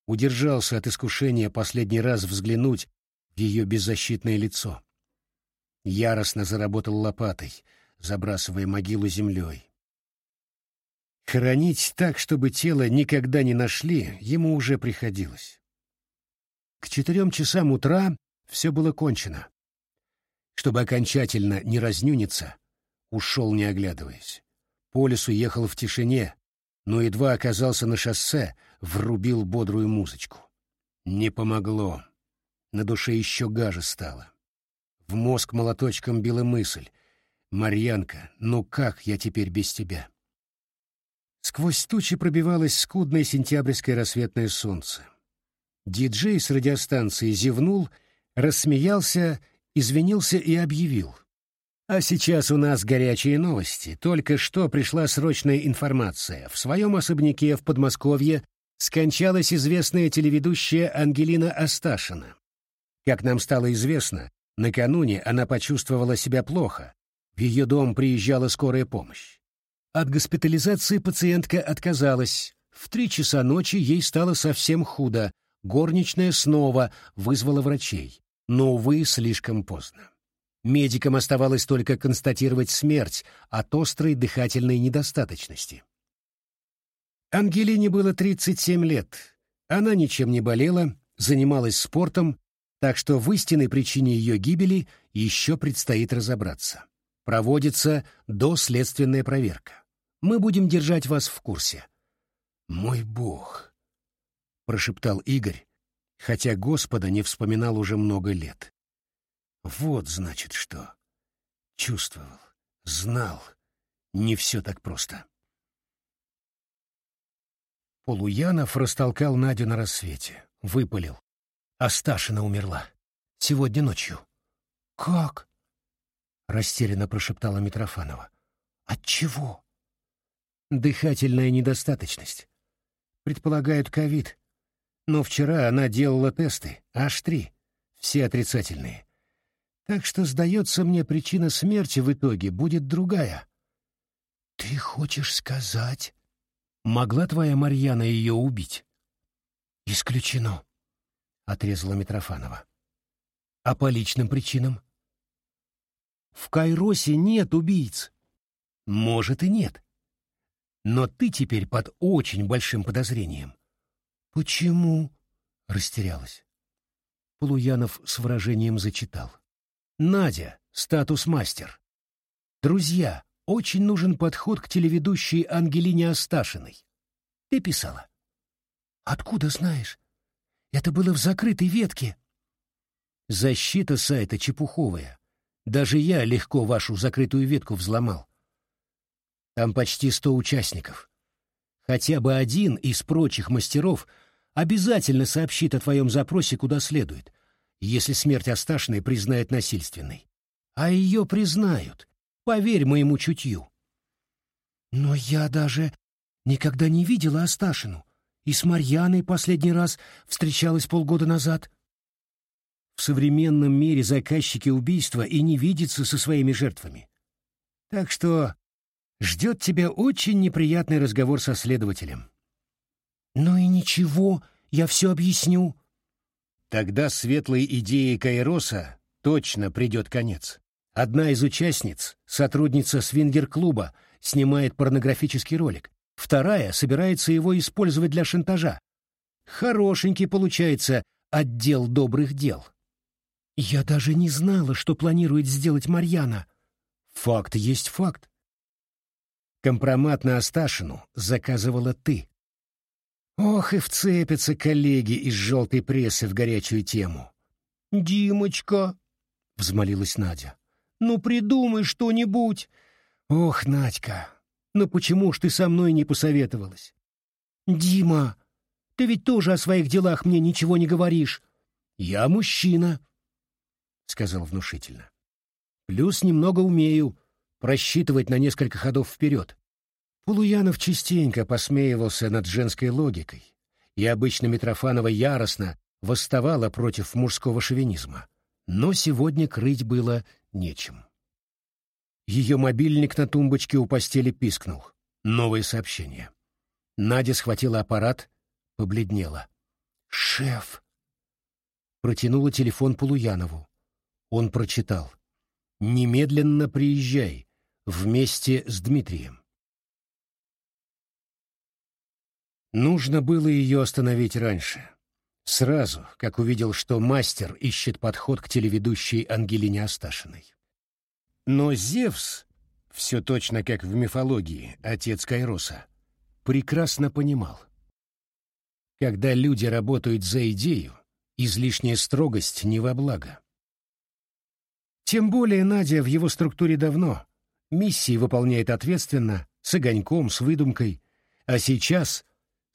удержался от искушения последний раз взглянуть в ее беззащитное лицо. Яростно заработал лопатой, забрасывая могилу землей. Хоронить так, чтобы тело никогда не нашли, ему уже приходилось. К четырем часам утра все было кончено. Чтобы окончательно не разнюниться, ушел не оглядываясь. По лесу ехал в тишине, но едва оказался на шоссе, врубил бодрую музычку. Не помогло. На душе еще гаже стало. В мозг молоточком била мысль. «Марьянка, ну как я теперь без тебя?» Сквозь тучи пробивалось скудное сентябрьское рассветное солнце. Диджей с радиостанции зевнул, рассмеялся, извинился и объявил. А сейчас у нас горячие новости. Только что пришла срочная информация. В своем особняке в Подмосковье скончалась известная телеведущая Ангелина Асташина. Как нам стало известно, накануне она почувствовала себя плохо. В ее дом приезжала скорая помощь. От госпитализации пациентка отказалась. В три часа ночи ей стало совсем худо. Горничная снова вызвала врачей. Но, увы, слишком поздно. Медикам оставалось только констатировать смерть от острой дыхательной недостаточности. Ангелине было 37 лет. Она ничем не болела, занималась спортом, так что в истинной причине ее гибели еще предстоит разобраться. Проводится доследственная проверка. Мы будем держать вас в курсе. «Мой Бог!» — прошептал Игорь, хотя Господа не вспоминал уже много лет. Вот, значит, что. Чувствовал, знал. Не все так просто. Полуянов растолкал Надю на рассвете. Выпалил. Асташина умерла. Сегодня ночью. «Как?» — растерянно прошептала Митрофанова. «От чего?» «Дыхательная недостаточность. Предполагают ковид. Но вчера она делала тесты, аж три, все отрицательные. Так что, сдается мне, причина смерти в итоге будет другая. Ты хочешь сказать? Могла твоя Марьяна ее убить? Исключено, — отрезала Митрофанова. А по личным причинам? В Кайросе нет убийц. Может и нет. Но ты теперь под очень большим подозрением. Почему? — растерялась. Полуянов с выражением зачитал. Надя, статус-мастер. Друзья, очень нужен подход к телеведущей Ангелине Асташиной. Ты писала. Откуда знаешь? Это было в закрытой ветке. Защита сайта чепуховая. Даже я легко вашу закрытую ветку взломал. Там почти сто участников. Хотя бы один из прочих мастеров обязательно сообщит о твоем запросе куда следует, если смерть Асташиной признают насильственной. А ее признают, поверь моему чутью. Но я даже никогда не видела Асташину, и с Марьяной последний раз встречалась полгода назад. В современном мире заказчики убийства и не видятся со своими жертвами. Так что ждет тебя очень неприятный разговор со следователем. Ну и ничего, я все объясню. Тогда светлой идее Кайроса точно придет конец. Одна из участниц, сотрудница свингер-клуба, снимает порнографический ролик. Вторая собирается его использовать для шантажа. Хорошенький получается отдел добрых дел. Я даже не знала, что планирует сделать Марьяна. Факт есть факт. Компромат на Асташину заказывала ты. Ох, и вцепятся коллеги из желтой прессы в горячую тему. «Димочка!» — взмолилась Надя. «Ну придумай что-нибудь!» «Ох, Надька, ну почему ж ты со мной не посоветовалась?» «Дима, ты ведь тоже о своих делах мне ничего не говоришь!» «Я мужчина», — сказал внушительно. «Плюс немного умею просчитывать на несколько ходов вперед. Полуянов частенько посмеивался над женской логикой, и обычно Митрофанова яростно восставала против мужского шовинизма. Но сегодня крыть было нечем. Ее мобильник на тумбочке у постели пискнул. Новое сообщение. Надя схватила аппарат, побледнела. «Шеф!» Протянула телефон Полуянову. Он прочитал. «Немедленно приезжай, вместе с Дмитрием». Нужно было ее остановить раньше. Сразу, как увидел, что мастер ищет подход к телеведущей Ангелине Асташиной. Но Зевс, все точно как в мифологии, отец Кайроса, прекрасно понимал. Когда люди работают за идею, излишняя строгость не во благо. Тем более Надя в его структуре давно. Миссии выполняет ответственно, с огоньком, с выдумкой. А сейчас,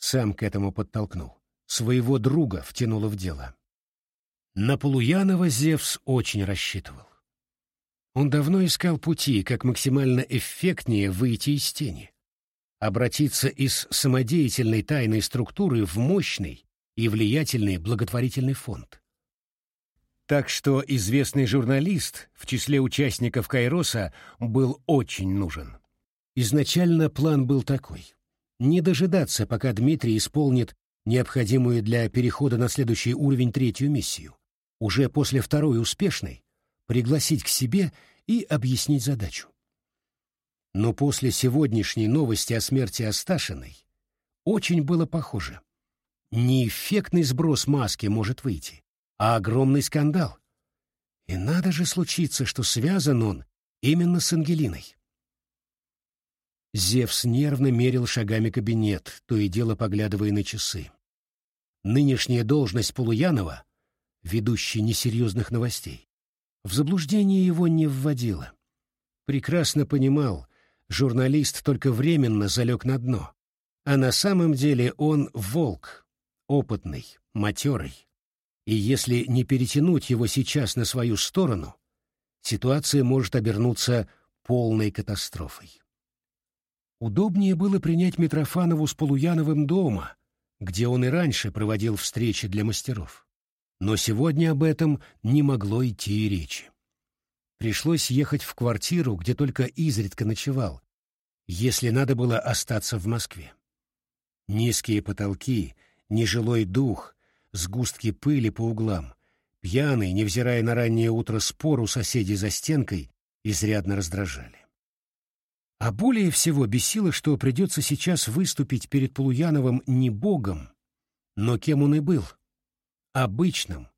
сам к этому подтолкнул, своего друга втянуло в дело. На Полуянова Зевс очень рассчитывал. Он давно искал пути, как максимально эффектнее выйти из тени, обратиться из самодеятельной тайной структуры в мощный и влиятельный благотворительный фонд. Так что известный журналист в числе участников Кайроса был очень нужен. Изначально план был такой. Не дожидаться, пока Дмитрий исполнит необходимую для перехода на следующий уровень третью миссию. Уже после второй успешной пригласить к себе и объяснить задачу. Но после сегодняшней новости о смерти Асташиной очень было похоже. Не эффектный сброс маски может выйти, а огромный скандал. И надо же случиться, что связан он именно с Ангелиной. Зевс нервно мерил шагами кабинет, то и дело поглядывая на часы. Нынешняя должность Полуянова, ведущий несерьезных новостей, в заблуждение его не вводила. Прекрасно понимал, журналист только временно залег на дно, а на самом деле он волк, опытный, матерый, и если не перетянуть его сейчас на свою сторону, ситуация может обернуться полной катастрофой. Удобнее было принять Митрофанову с Полуяновым дома, где он и раньше проводил встречи для мастеров. Но сегодня об этом не могло идти и речи. Пришлось ехать в квартиру, где только изредка ночевал, если надо было остаться в Москве. Низкие потолки, нежилой дух, сгустки пыли по углам. Пьяный, невзирая на раннее утро спор у соседей за стенкой, изрядно раздражали. А более всего бесило, что придется сейчас выступить перед Полуяновым не богом, но кем он и был — обычным,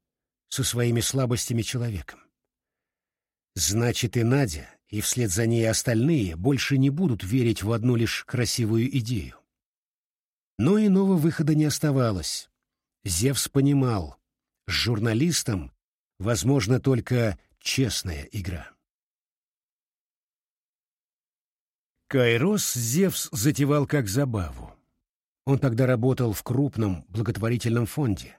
со своими слабостями человеком. Значит, и Надя, и вслед за ней остальные больше не будут верить в одну лишь красивую идею. Но иного выхода не оставалось. Зевс понимал, с журналистом возможно только честная игра. Кайрос Зевс затевал как забаву. Он тогда работал в крупном благотворительном фонде,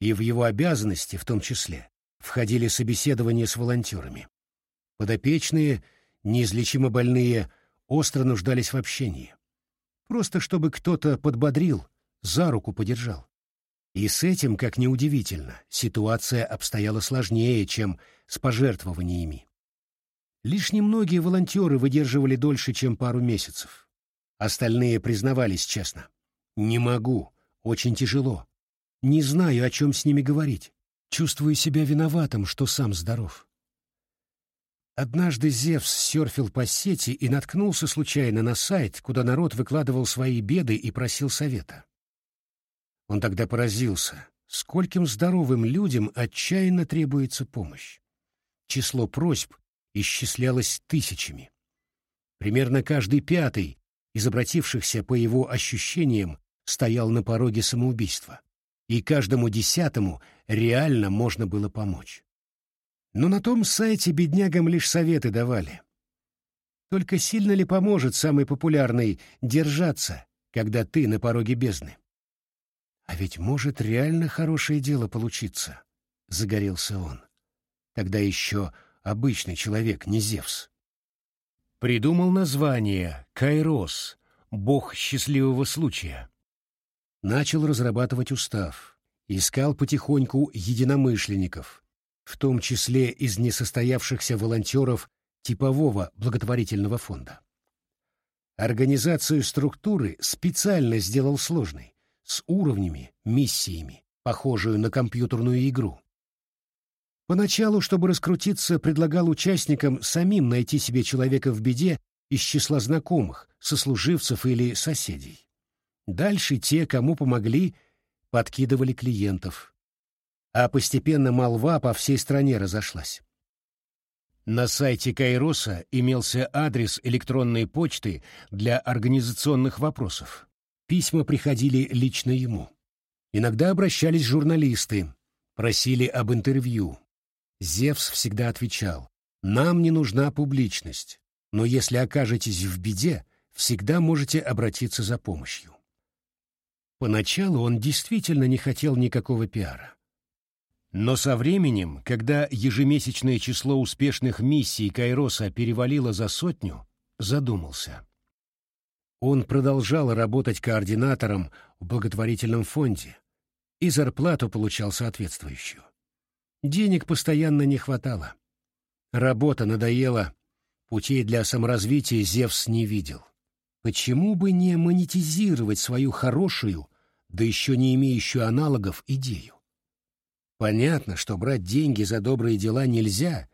и в его обязанности, в том числе, входили собеседования с волонтерами. Подопечные, неизлечимо больные, остро нуждались в общении. Просто чтобы кто-то подбодрил, за руку подержал. И с этим, как ни удивительно, ситуация обстояла сложнее, чем с пожертвованиями. Лишь немногие волонтеры выдерживали дольше, чем пару месяцев. Остальные признавались честно. «Не могу, очень тяжело. Не знаю, о чем с ними говорить. Чувствую себя виноватым, что сам здоров». Однажды Зевс серфил по сети и наткнулся случайно на сайт, куда народ выкладывал свои беды и просил совета. Он тогда поразился, скольким здоровым людям отчаянно требуется помощь. Число просьб исчислялось тысячами. Примерно каждый пятый из обратившихся по его ощущениям стоял на пороге самоубийства, и каждому десятому реально можно было помочь. Но на том сайте беднягам лишь советы давали. Только сильно ли поможет самый популярный «держаться», когда ты на пороге бездны? А ведь может реально хорошее дело получиться, — загорелся он. Тогда еще обычный человек, не Зевс. Придумал название «Кайрос», бог счастливого случая. Начал разрабатывать устав, искал потихоньку единомышленников, в том числе из несостоявшихся волонтеров типового благотворительного фонда. Организацию структуры специально сделал сложной с уровнями, миссиями, похожую на компьютерную игру. Поначалу, чтобы раскрутиться, предлагал участникам самим найти себе человека в беде из числа знакомых, сослуживцев или соседей. Дальше те, кому помогли, подкидывали клиентов. А постепенно молва по всей стране разошлась. На сайте Кайроса имелся адрес электронной почты для организационных вопросов. Письма приходили лично ему. Иногда обращались журналисты, просили об интервью. Зевс всегда отвечал, «Нам не нужна публичность, но если окажетесь в беде, всегда можете обратиться за помощью». Поначалу он действительно не хотел никакого пиара. Но со временем, когда ежемесячное число успешных миссий Кайроса перевалило за сотню, задумался. Он продолжал работать координатором в благотворительном фонде и зарплату получал соответствующую. Денег постоянно не хватало. Работа надоела, путей для саморазвития Зевс не видел. Почему бы не монетизировать свою хорошую, да еще не имеющую аналогов, идею? Понятно, что брать деньги за добрые дела нельзя,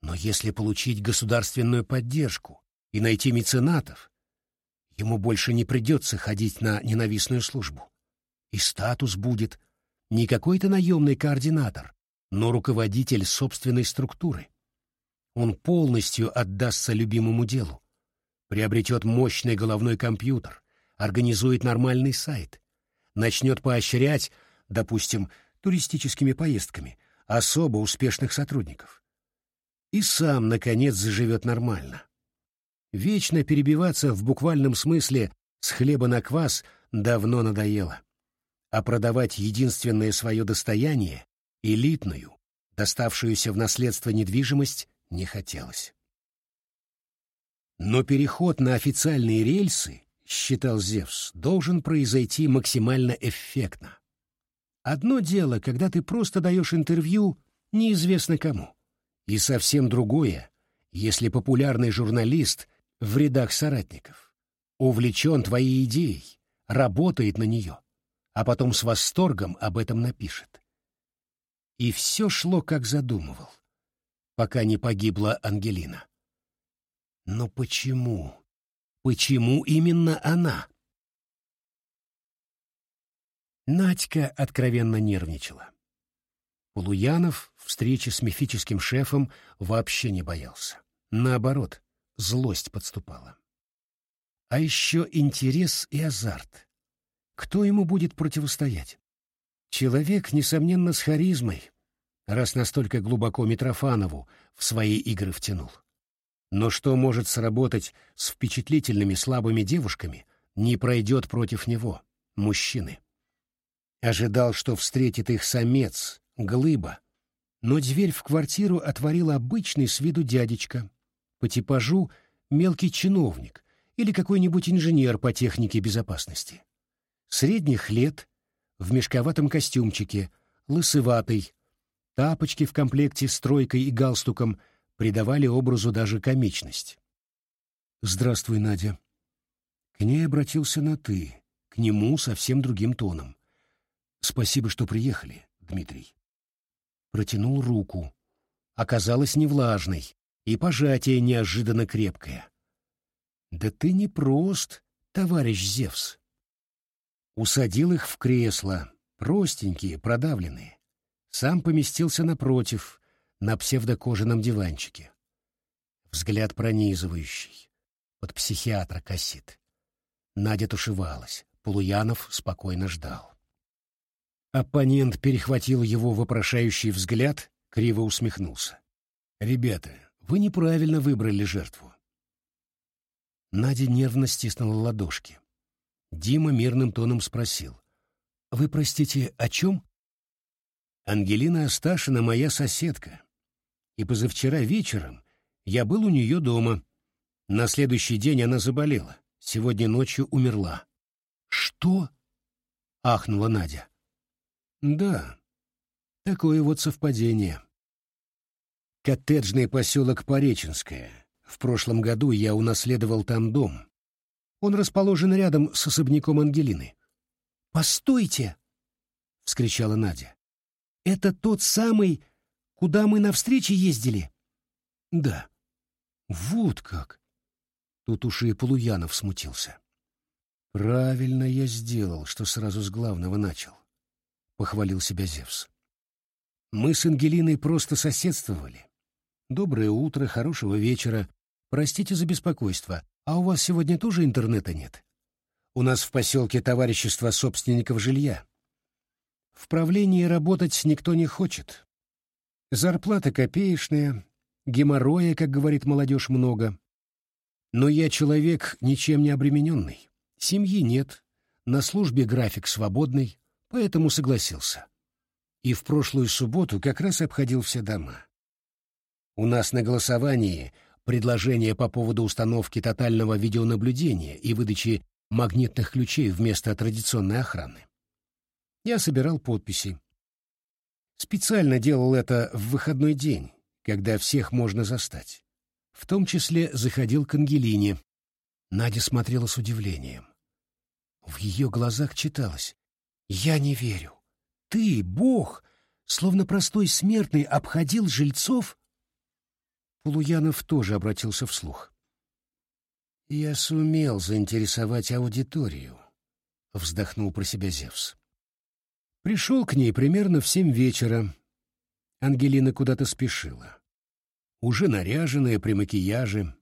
но если получить государственную поддержку и найти меценатов, ему больше не придется ходить на ненавистную службу. И статус будет не какой-то наемный координатор, но руководитель собственной структуры. Он полностью отдастся любимому делу, приобретет мощный головной компьютер, организует нормальный сайт, начнет поощрять, допустим, туристическими поездками особо успешных сотрудников. И сам, наконец, заживет нормально. Вечно перебиваться в буквальном смысле с хлеба на квас давно надоело. А продавать единственное свое достояние, элитную, доставшуюся в наследство недвижимость, не хотелось. Но переход на официальные рельсы, считал Зевс, должен произойти максимально эффектно. Одно дело, когда ты просто даешь интервью неизвестно кому. И совсем другое, если популярный журналист в рядах соратников увлечен твоей идеей, работает на нее, а потом с восторгом об этом напишет. И все шло, как задумывал, пока не погибла Ангелина. Но почему? Почему именно она? Надька откровенно нервничала. Полуянов встречи с мифическим шефом вообще не боялся. Наоборот, злость подступала. А еще интерес и азарт. Кто ему будет противостоять? Человек, несомненно, с харизмой, раз настолько глубоко Митрофанову в свои игры втянул. Но что может сработать с впечатлительными слабыми девушками, не пройдет против него, мужчины. Ожидал, что встретит их самец, глыба. Но дверь в квартиру отворил обычный с виду дядечка. По типажу мелкий чиновник или какой-нибудь инженер по технике безопасности. Средних лет, в мешковатом костюмчике, лысыватый, тапочки в комплекте с тройкой и галстуком придавали образу даже комичность. «Здравствуй, Надя». К ней обратился на «ты», к нему совсем другим тоном. Спасибо, что приехали, Дмитрий. Протянул руку. Оказалось невлажной, и пожатие неожиданно крепкое. Да ты не прост, товарищ Зевс. Усадил их в кресло, простенькие, продавленные. Сам поместился напротив, на псевдокожаном диванчике. Взгляд пронизывающий, под психиатра косит. Надя тушевалась, Полуянов спокойно ждал. Оппонент перехватил его вопрошающий взгляд, криво усмехнулся. «Ребята, вы неправильно выбрали жертву». Надя нервно стиснула ладошки. Дима мирным тоном спросил. «Вы, простите, о чем?» «Ангелина Асташина моя соседка. И позавчера вечером я был у нее дома. На следующий день она заболела. Сегодня ночью умерла». «Что?» — ахнула Надя. Да, такое вот совпадение. Коттеджный поселок Пореченское. В прошлом году я унаследовал там дом. Он расположен рядом с особняком Ангелины. «Постойте!» — вскричала Надя. «Это тот самый, куда мы на встрече ездили?» «Да». «Вот как!» Тут уж и Полуянов смутился. Правильно я сделал, что сразу с главного начал, — похвалил себя Зевс. Мы с Ангелиной просто соседствовали. Доброе утро, хорошего вечера. Простите за беспокойство. А у вас сегодня тоже интернета нет? У нас в поселке товарищество собственников жилья. В правлении работать никто не хочет. Зарплата копеечная, геморроя, как говорит молодежь, много. Но я человек ничем не обремененный. Семьи нет, на службе график свободный, поэтому согласился. И в прошлую субботу как раз обходил все дома. У нас на голосовании предложение по поводу установки тотального видеонаблюдения и выдачи магнитных ключей вместо традиционной охраны. Я собирал подписи. Специально делал это в выходной день, когда всех можно застать. В том числе заходил к Ангелине. Надя смотрела с удивлением. В ее глазах читалось «Я не верю. Ты, Бог, словно простой смертный, обходил жильцов?» Полуянов тоже обратился вслух. «Я сумел заинтересовать аудиторию», — вздохнул про себя Зевс. Пришел к ней примерно в семь вечера. Ангелина куда-то спешила. Уже наряженная при макияже.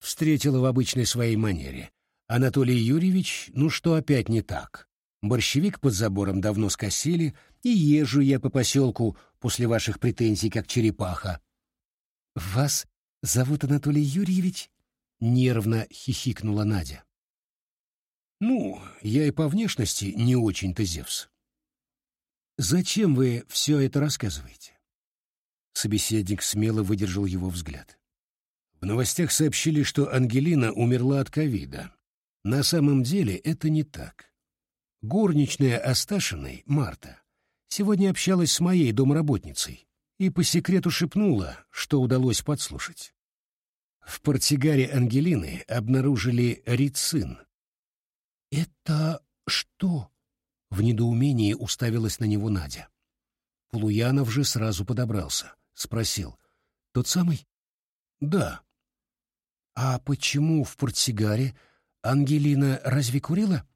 Встретила в обычной своей манере. Анатолий Юрьевич, ну что опять не так? Борщевик под забором давно скосили, и езжу я по поселку после ваших претензий, как черепаха. — Вас зовут Анатолий Юрьевич? — нервно хихикнула Надя. — Ну, я и по внешности не очень-то Зевс. — Зачем вы все это рассказываете? Собеседник смело выдержал его взгляд. В новостях сообщили, что Ангелина умерла от ковида. На самом деле это не так. Горничная Асташиной, Марта, сегодня общалась с моей домработницей и по секрету шепнула, что удалось подслушать. В портсигаре Ангелины обнаружили рицин. «Это что?» — в недоумении уставилась на него Надя. Полуянов же сразу подобрался, спросил. «Тот самый?» «Да». «А почему в портсигаре Ангелина разве курила?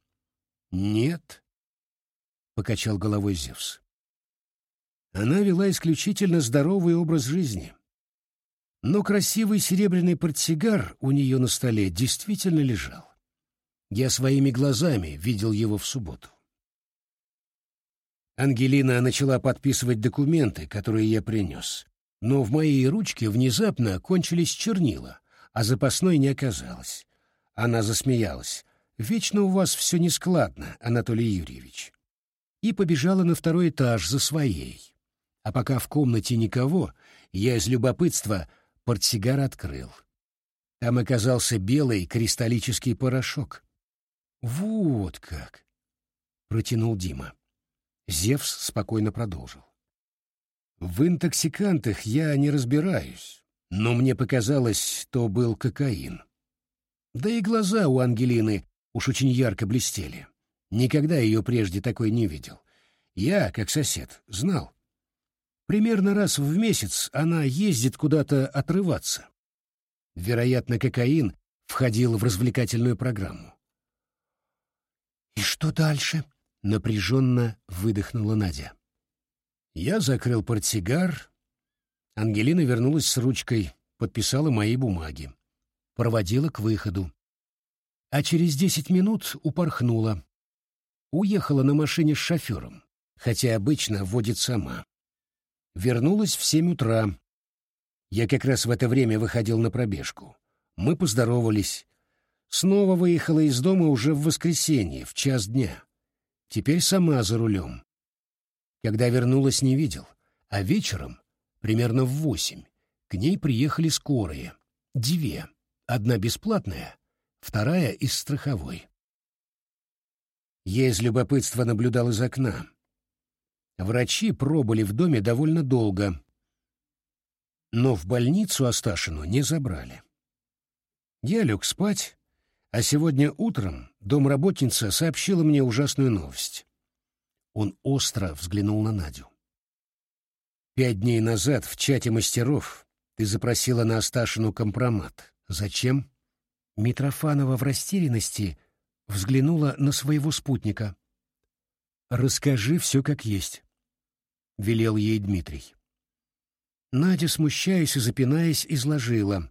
Нет, покачал головой Зевс. Она вела исключительно здоровый образ жизни. Но красивый серебряный портсигар у нее на столе действительно лежал. Я своими глазами видел его в субботу. Ангелина начала подписывать документы, которые я принес. Но в моей ручке внезапно кончились чернила, а запасной не оказалось. Она засмеялась. «Вечно у вас все нескладно, Анатолий Юрьевич». И побежала на второй этаж за своей. А пока в комнате никого, я из любопытства портсигар открыл. Там оказался белый кристаллический порошок. «Вот как!» — протянул Дима. Зевс спокойно продолжил. «В интоксикантах я не разбираюсь, но мне показалось, то был кокаин. Да и глаза у Ангелины уж очень ярко блестели. Никогда ее прежде такой не видел. Я, как сосед, знал. Примерно раз в месяц она ездит куда-то отрываться. Вероятно, кокаин входил в развлекательную программу. «И что дальше?» — напряженно выдохнула Надя. Я закрыл портсигар. Ангелина вернулась с ручкой, подписала мои бумаги проводила к выходу. А через десять минут упорхнула. Уехала на машине с шофером, хотя обычно водит сама. Вернулась в семь утра. Я как раз в это время выходил на пробежку. Мы поздоровались. Снова выехала из дома уже в воскресенье, в час дня. Теперь сама за рулем. Когда вернулась, не видел. А вечером, примерно в восемь, к ней приехали скорые. Две. Одна бесплатная, вторая из страховой. Я из любопытства наблюдал из окна. Врачи пробыли в доме довольно долго, но в больницу Асташину не забрали. Я лег спать, а сегодня утром домработница сообщила мне ужасную новость. Он остро взглянул на Надю. Пять дней назад в чате мастеров ты запросила на Асташину компромат. Зачем? Митрофанова в растерянности взглянула на своего спутника. «Расскажи все как есть», — велел ей Дмитрий. Надя, смущаясь и запинаясь, изложила.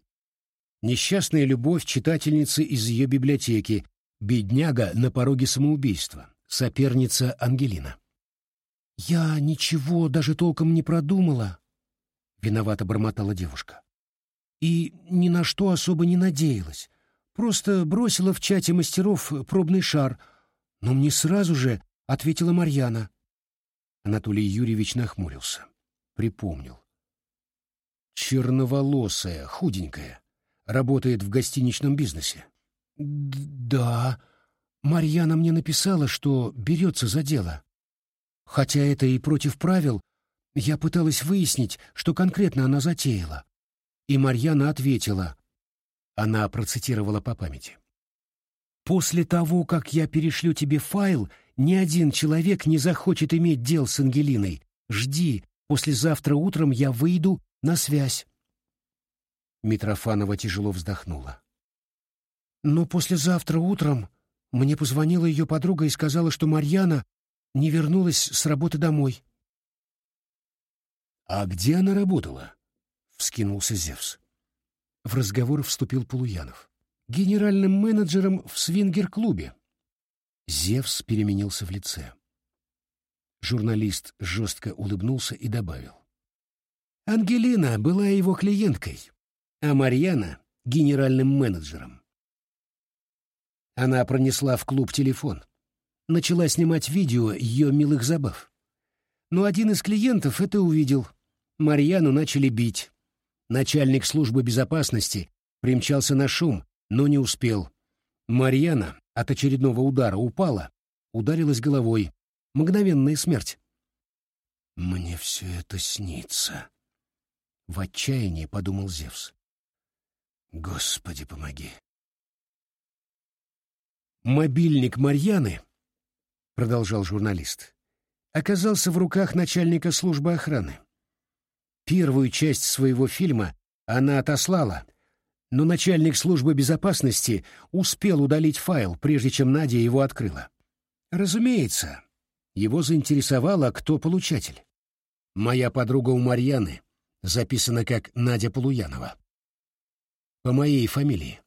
Несчастная любовь читательницы из ее библиотеки, бедняга на пороге самоубийства, соперница Ангелина. «Я ничего даже толком не продумала», — виновато бормотала девушка. «И ни на что особо не надеялась. Просто бросила в чате мастеров пробный шар, но мне сразу же ответила Марьяна. Анатолий Юрьевич нахмурился. Припомнил. Черноволосая, худенькая. Работает в гостиничном бизнесе. «Да, Марьяна мне написала, что берется за дело. Хотя это и против правил, я пыталась выяснить, что конкретно она затеяла. И Марьяна ответила. Она процитировала по памяти. «После того, как я перешлю тебе файл, ни один человек не захочет иметь дел с Ангелиной. Жди, послезавтра утром я выйду на связь». Митрофанова тяжело вздохнула. «Но послезавтра утром мне позвонила ее подруга и сказала, что Марьяна не вернулась с работы домой». «А где она работала?» — вскинулся Зевс. В разговор вступил Полуянов. Генеральным менеджером в свингер-клубе. Зевс переменился в лице. Журналист жестко улыбнулся и добавил. Ангелина была его клиенткой, а Марьяна — генеральным менеджером. Она пронесла в клуб телефон. Начала снимать видео ее милых забав. Но один из клиентов это увидел. Марьяну начали бить. Начальник службы безопасности примчался на шум, но не успел. Марьяна от очередного удара упала, ударилась головой. Мгновенная смерть. «Мне все это снится», — в отчаянии подумал Зевс. «Господи, помоги». «Мобильник Марьяны», — продолжал журналист, — оказался в руках начальника службы охраны. Первую часть своего фильма она отослала, но начальник службы безопасности успел удалить файл, прежде чем Надя его открыла. Разумеется, его заинтересовало, кто получатель. Моя подруга у Марьяны записана как Надя Полуянова. По моей фамилии.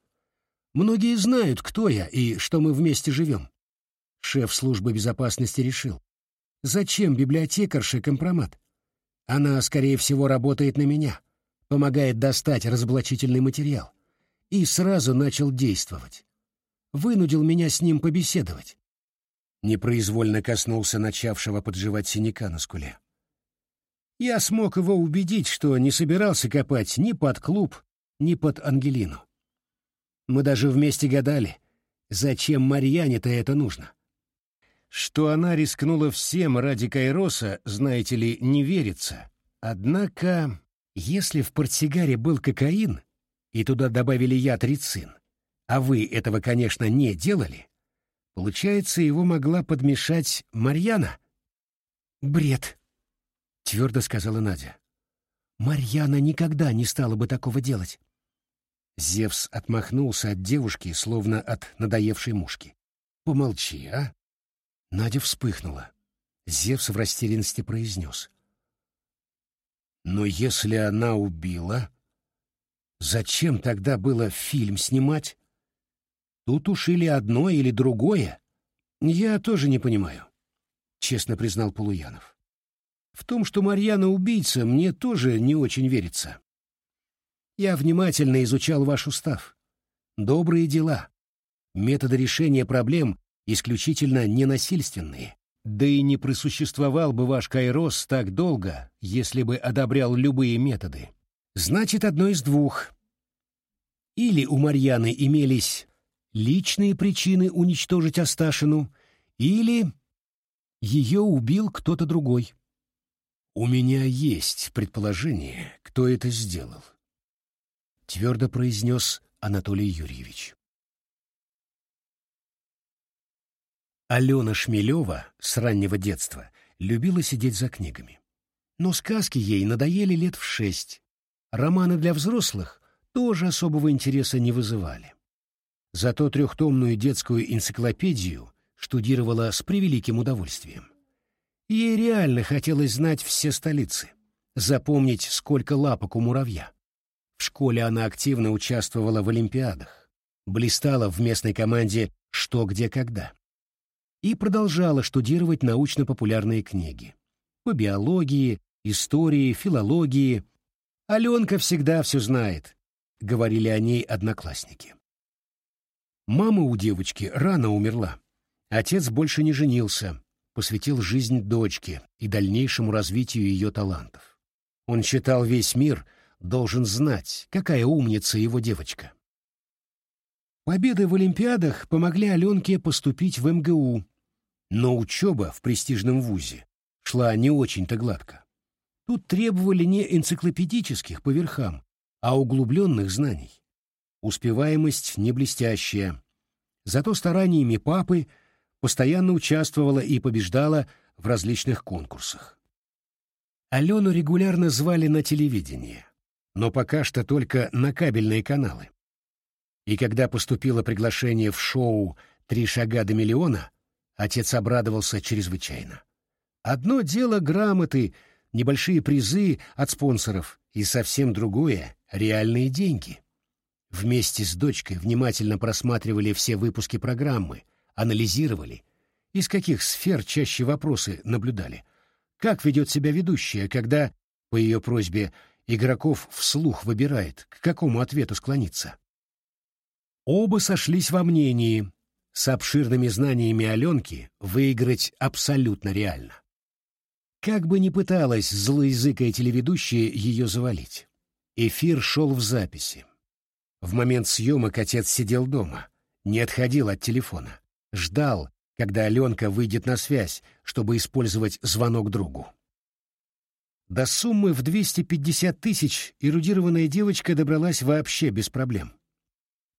Многие знают, кто я и что мы вместе живем. Шеф службы безопасности решил. Зачем библиотекарше компромат? Она, скорее всего, работает на меня, помогает достать разоблачительный материал. И сразу начал действовать. Вынудил меня с ним побеседовать. Непроизвольно коснулся начавшего подживать синяка на скуле. Я смог его убедить, что не собирался копать ни под клуб, ни под Ангелину. Мы даже вместе гадали, зачем Марьяне-то это нужно. Что она рискнула всем ради Кайроса, знаете ли, не верится. Однако, если в портсигаре был кокаин, и туда добавили яд рицин, а вы этого, конечно, не делали, получается, его могла подмешать Марьяна? «Бред», — твердо сказала Надя. «Марьяна никогда не стала бы такого делать». Зевс отмахнулся от девушки, словно от надоевшей мушки. «Помолчи, а?» Надя вспыхнула. Зевс в растерянности произнес. «Но если она убила, зачем тогда было фильм снимать? Тут уж или одно, или другое. Я тоже не понимаю», — честно признал Полуянов. «В том, что Марьяна убийца, мне тоже не очень верится. Я внимательно изучал ваш устав. Добрые дела, методы решения проблем исключительно ненасильственные. Да и не присуществовал бы ваш Кайрос так долго, если бы одобрял любые методы. Значит, одно из двух. Или у Марьяны имелись личные причины уничтожить Асташину, или ее убил кто-то другой. «У меня есть предположение, кто это сделал», — твердо произнес Анатолий Юрьевич. Алена Шмелева с раннего детства любила сидеть за книгами. Но сказки ей надоели лет в шесть. Романы для взрослых тоже особого интереса не вызывали. Зато трехтомную детскую энциклопедию штудировала с превеликим удовольствием. Ей реально хотелось знать все столицы, запомнить, сколько лапок у муравья. В школе она активно участвовала в олимпиадах, блистала в местной команде «Что, где, когда» и продолжала штудировать научно-популярные книги по биологии, истории, филологии. Аленка всегда все знает, — говорили о ней одноклассники. Мама у девочки рано умерла. Отец больше не женился, посвятил жизнь дочке и дальнейшему развитию ее талантов. Он считал весь мир должен знать, какая умница его девочка. Победы в Олимпиадах помогли Аленке поступить в МГУ, но учеба в престижном вузе шла не очень-то гладко. Тут требовали не энциклопедических по верхам, а углубленных знаний. Успеваемость не блестящая. Зато стараниями папы постоянно участвовала и побеждала в различных конкурсах. Алену регулярно звали на телевидение, но пока что только на кабельные каналы. И когда поступило приглашение в шоу «Три шага до миллиона», отец обрадовался чрезвычайно. Одно дело грамоты, небольшие призы от спонсоров, и совсем другое — реальные деньги. Вместе с дочкой внимательно просматривали все выпуски программы, анализировали, из каких сфер чаще вопросы наблюдали. Как ведет себя ведущая, когда, по ее просьбе, игроков вслух выбирает, к какому ответу склониться. Оба сошлись во мнении, с обширными знаниями Аленки выиграть абсолютно реально. Как бы ни пыталась злоязыкая телеведущая ее завалить. Эфир шел в записи. В момент съемок отец сидел дома, не отходил от телефона, ждал, когда Аленка выйдет на связь, чтобы использовать звонок другу. До суммы в 250 тысяч эрудированная девочка добралась вообще без проблем.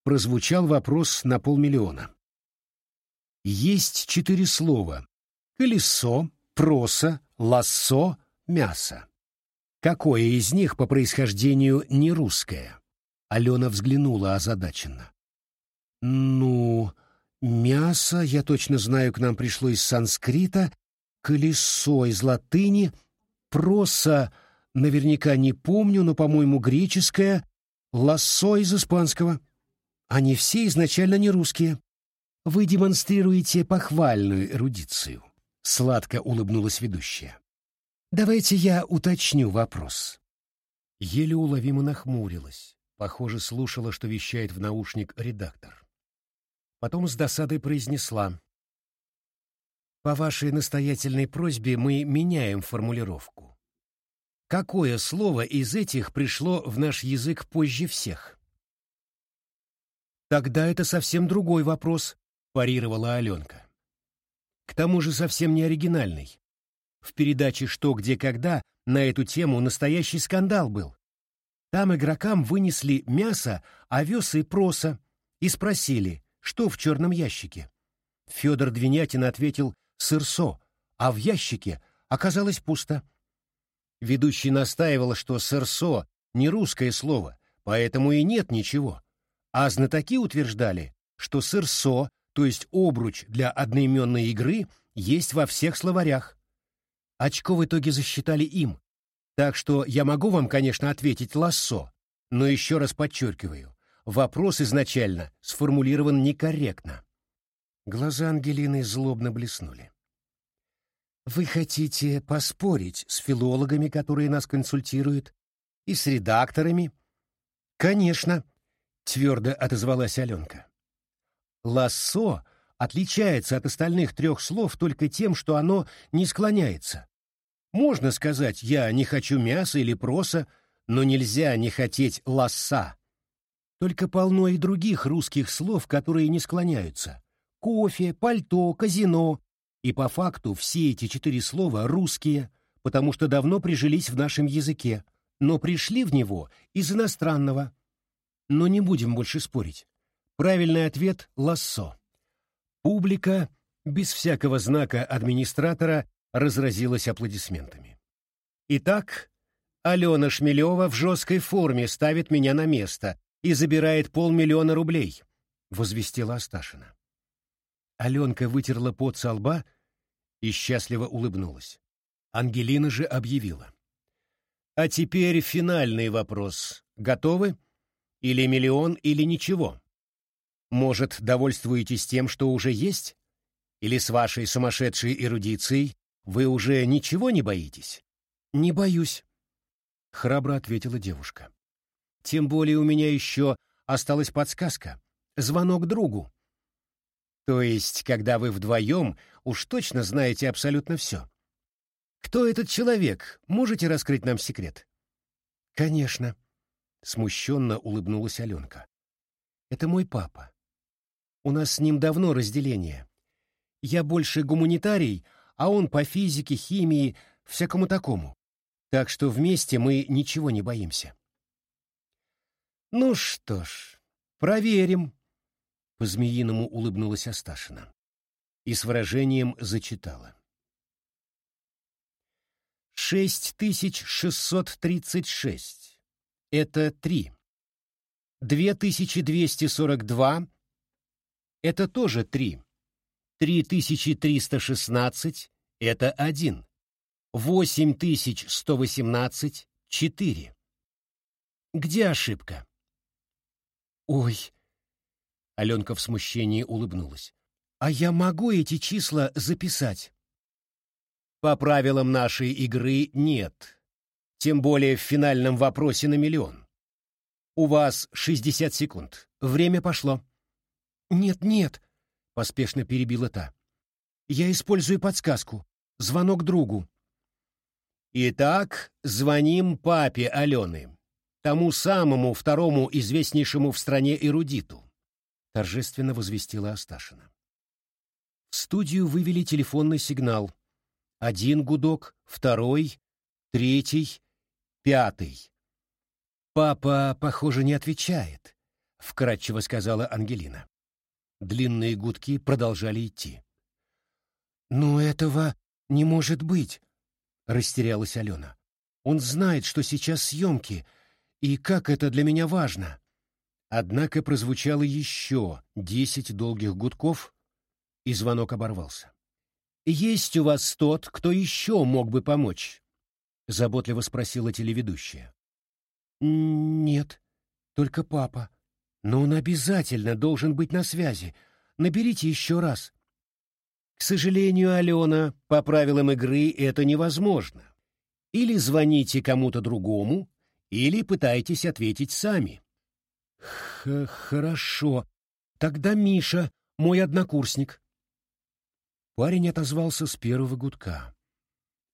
Прозвучал вопрос на полмиллиона. Есть четыре слова — колесо, проса, лассо, мясо. Какое из них по происхождению не русское? Алена взглянула озадаченно. Ну, мясо, я точно знаю, к нам пришло из санскрита, колесо из латыни, проса, наверняка не помню, но, по-моему, греческое, лассо из испанского. Они все изначально не русские. Вы демонстрируете похвальную эрудицию. Сладко улыбнулась ведущая. Давайте я уточню вопрос. Еле уловимо нахмурилась. Похоже, слушала, что вещает в наушник редактор. Потом с досадой произнесла. По вашей настоятельной просьбе мы меняем формулировку. Какое слово из этих пришло в наш язык позже всех? Тогда это совсем другой вопрос, парировала Аленка. К тому же совсем не оригинальный. В передаче «Что, где, когда» на эту тему настоящий скандал был. Там игрокам вынесли мясо, овес и проса и спросили, что в черном ящике. Федор Двинятин ответил «сырсо», а в ящике оказалось пусто. Ведущий настаивал, что «сырсо» — не русское слово, поэтому и нет ничего. А знатоки утверждали, что «сырсо» то есть обруч для одноименной игры, есть во всех словарях. Очко в итоге засчитали им. Так что я могу вам, конечно, ответить лассо, но еще раз подчеркиваю, вопрос изначально сформулирован некорректно. Глаза Ангелины злобно блеснули. «Вы хотите поспорить с филологами, которые нас консультируют, и с редакторами?» «Конечно», — твердо отозвалась Аленка. Лассо отличается от остальных трех слов только тем, что оно не склоняется. Можно сказать «я не хочу мяса» или проса, но нельзя не хотеть ласса. Только полно и других русских слов, которые не склоняются. Кофе, пальто, казино. И по факту все эти четыре слова русские, потому что давно прижились в нашем языке, но пришли в него из иностранного. Но не будем больше спорить. Правильный ответ — лассо. Публика, без всякого знака администратора, разразилась аплодисментами. Итак, Алена Шмелева в жесткой форме ставит меня на место и забирает полмиллиона рублей. возвестила Асташина. Аленка вытерла пот со лба и счастливо улыбнулась. Ангелина же объявила. «А теперь финальный вопрос. Готовы? Или миллион, или ничего? Может, довольствуетесь тем, что уже есть? Или с вашей сумасшедшей эрудицией вы уже ничего не боитесь?» «Не боюсь», — храбро ответила девушка. «Тем более у меня еще осталась подсказка. Звонок другу. То есть, когда вы вдвоем, уж точно знаете абсолютно все. Кто этот человек? Можете раскрыть нам секрет? Конечно. Смущенно улыбнулась Аленка. Это мой папа. У нас с ним давно разделение. Я больше гуманитарий, а он по физике, химии, всякому такому. Так что вместе мы ничего не боимся. Ну что ж, проверим. По-змеиному улыбнулась Асташина и с выражением зачитала. 6636. Это 3. 2242 это тоже три. Три тысячи триста шестнадцать. Это один. Восемь тысяч сто восемнадцать. Четыре. Где ошибка? Ой. Аленка в смущении улыбнулась. А я могу эти числа записать? По правилам нашей игры нет. Тем более в финальном вопросе на миллион. У вас 60 секунд. Время пошло. Нет, нет, поспешно перебила та. Я использую подсказку. Звонок другу. Итак, звоним папе Алены, тому самому второму известнейшему в стране эрудиту, торжественно возвестила Асташина. В студию вывели телефонный сигнал. Один гудок, второй, третий, пятый. «Папа, похоже, не отвечает», — вкратчиво сказала Ангелина. Длинные гудки продолжали идти. «Но этого не может быть», — растерялась Алена. «Он знает, что сейчас съемки, и как это для меня важно». Однако прозвучало еще десять долгих гудков, и звонок оборвался. «Есть у вас тот, кто еще мог бы помочь?» — заботливо спросила телеведущая. «Нет, только папа. Но он обязательно должен быть на связи. Наберите еще раз». «К сожалению, Алена, по правилам игры это невозможно. Или звоните кому-то другому, или пытайтесь ответить сами». Х «Хорошо. Тогда Миша, мой однокурсник». Парень отозвался с первого гудка.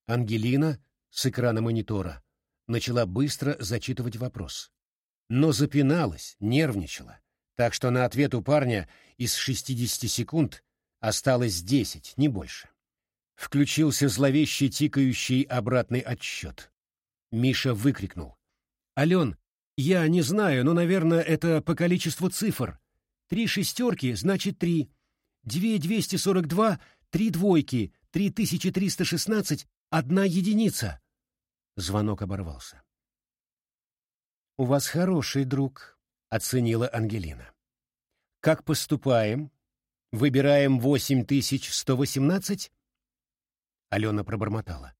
Ангелина с экрана монитора начала быстро зачитывать вопрос. Но запиналась, нервничала, так что на ответ у парня из 60 секунд осталось 10, не больше. Включился зловещий тикающий обратный отсчет. Миша выкрикнул. «Ален, я не знаю, но, наверное, это по количеству цифр. Три шестерки значит три. Две двести сорок два Три двойки, три тысячи триста шестнадцать, одна единица. Звонок оборвался. «У вас хороший друг», — оценила Ангелина. «Как поступаем? Выбираем восемь тысяч сто восемнадцать?» Алена пробормотала.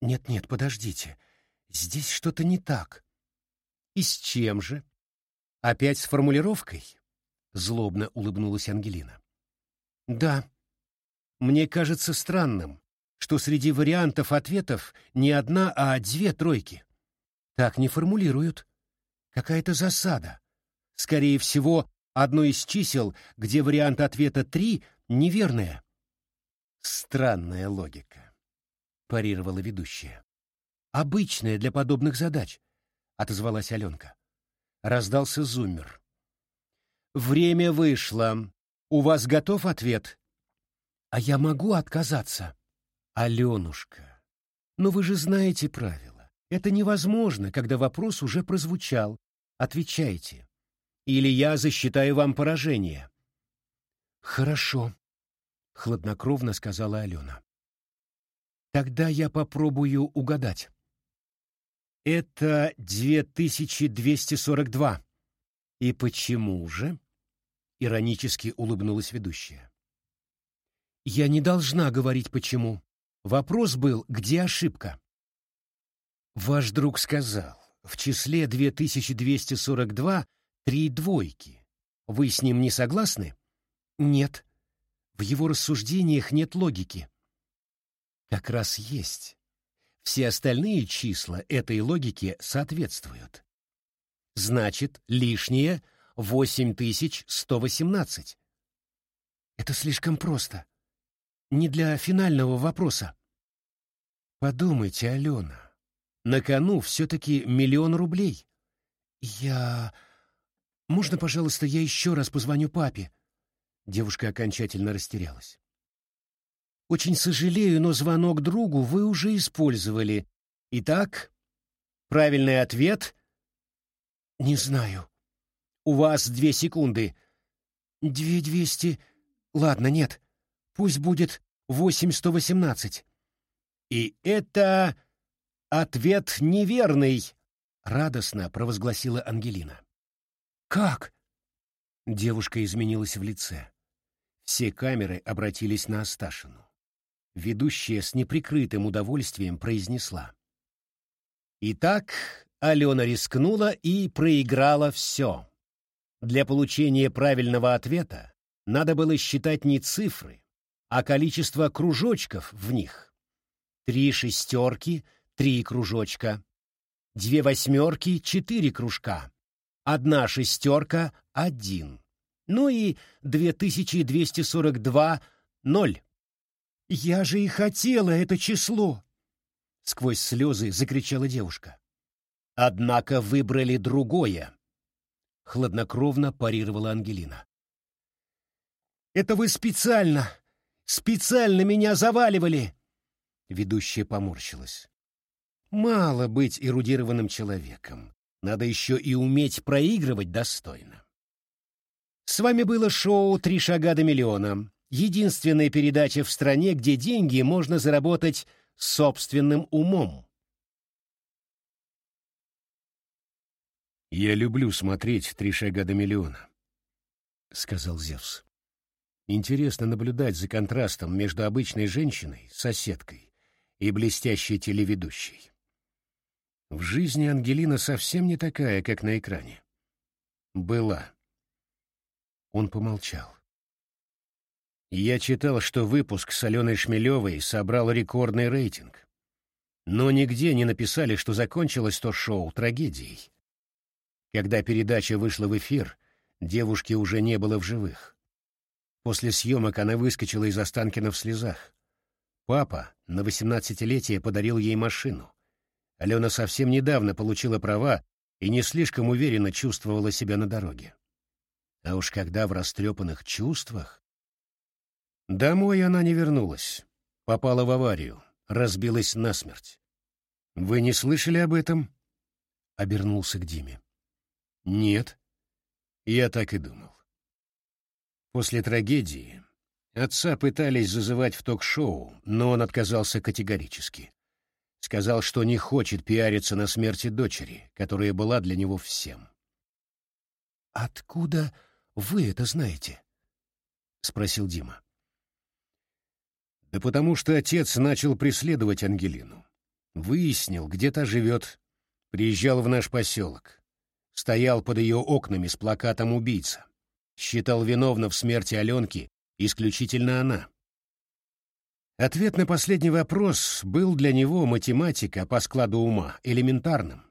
«Нет-нет, подождите. Здесь что-то не так». «И с чем же?» «Опять с формулировкой?» Злобно улыбнулась Ангелина. «Да», мне кажется странным, что среди вариантов ответов не одна, а две тройки. Так не формулируют. Какая-то засада. Скорее всего, одно из чисел, где вариант ответа три, неверное. Странная логика, парировала ведущая. Обычная для подобных задач, отозвалась Аленка. Раздался зуммер. Время вышло. У вас готов ответ? А я могу отказаться? Аленушка, но вы же знаете правила. Это невозможно, когда вопрос уже прозвучал. Отвечайте. Или я засчитаю вам поражение. Хорошо, хладнокровно сказала Алена. Тогда я попробую угадать. Это 2242. И почему же? — иронически улыбнулась ведущая. «Я не должна говорить почему. Вопрос был, где ошибка?» «Ваш друг сказал, в числе 2242 три двойки. Вы с ним не согласны?» «Нет. В его рассуждениях нет логики». «Как раз есть. Все остальные числа этой логике соответствуют. Значит, лишнее 8118. Это слишком просто. Не для финального вопроса. Подумайте, Алена. На кону все-таки миллион рублей. Я... Можно, пожалуйста, я еще раз позвоню папе? Девушка окончательно растерялась. Очень сожалею, но звонок другу вы уже использовали. Итак, правильный ответ? Не знаю. У вас две секунды. Две двести... Ладно, нет. Пусть будет восемь сто восемнадцать. И это ответ неверный, радостно провозгласила Ангелина. Как? Девушка изменилась в лице. Все камеры обратились на Асташину. Ведущая с неприкрытым удовольствием произнесла. Итак, Алена рискнула и проиграла все. Для получения правильного ответа надо было считать не цифры, а количество кружочков в них. Три шестерки — три кружочка. Две восьмерки — четыре кружка. Одна шестерка — один. Ну и 2242 — ноль. «Я же и хотела это число!» Сквозь слезы закричала девушка. «Однако выбрали другое!» Хладнокровно парировала Ангелина. «Это вы специально! Специально меня заваливали!» Ведущая поморщилась. «Мало быть эрудированным человеком. Надо еще и уметь проигрывать достойно. С вами было шоу «Три шага до миллиона». Единственная передача в стране, где деньги можно заработать собственным умом. «Я люблю смотреть «Три шага до миллиона», — сказал Зевс. «Интересно наблюдать за контрастом между обычной женщиной, соседкой, и блестящей телеведущей. В жизни Ангелина совсем не такая, как на экране. Была». Он помолчал. Я читал, что выпуск с Аленой Шмелевой собрал рекордный рейтинг. Но нигде не написали, что закончилось то шоу трагедией. Когда передача вышла в эфир, девушки уже не было в живых. После съемок она выскочила из Останкина в слезах. Папа на восемнадцатилетие подарил ей машину. Алена совсем недавно получила права и не слишком уверенно чувствовала себя на дороге. А уж когда в растрепанных чувствах, Домой она не вернулась. Попала в аварию, разбилась насмерть. «Вы не слышали об этом?» Обернулся к Диме. «Нет». Я так и думал. После трагедии отца пытались зазывать в ток-шоу, но он отказался категорически. Сказал, что не хочет пиариться на смерти дочери, которая была для него всем. «Откуда вы это знаете?» — спросил Дима. Да потому что отец начал преследовать Ангелину. Выяснил, где та живет. Приезжал в наш поселок. Стоял под ее окнами с плакатом «Убийца». Считал виновна в смерти Аленки исключительно она. Ответ на последний вопрос был для него математика по складу ума элементарным.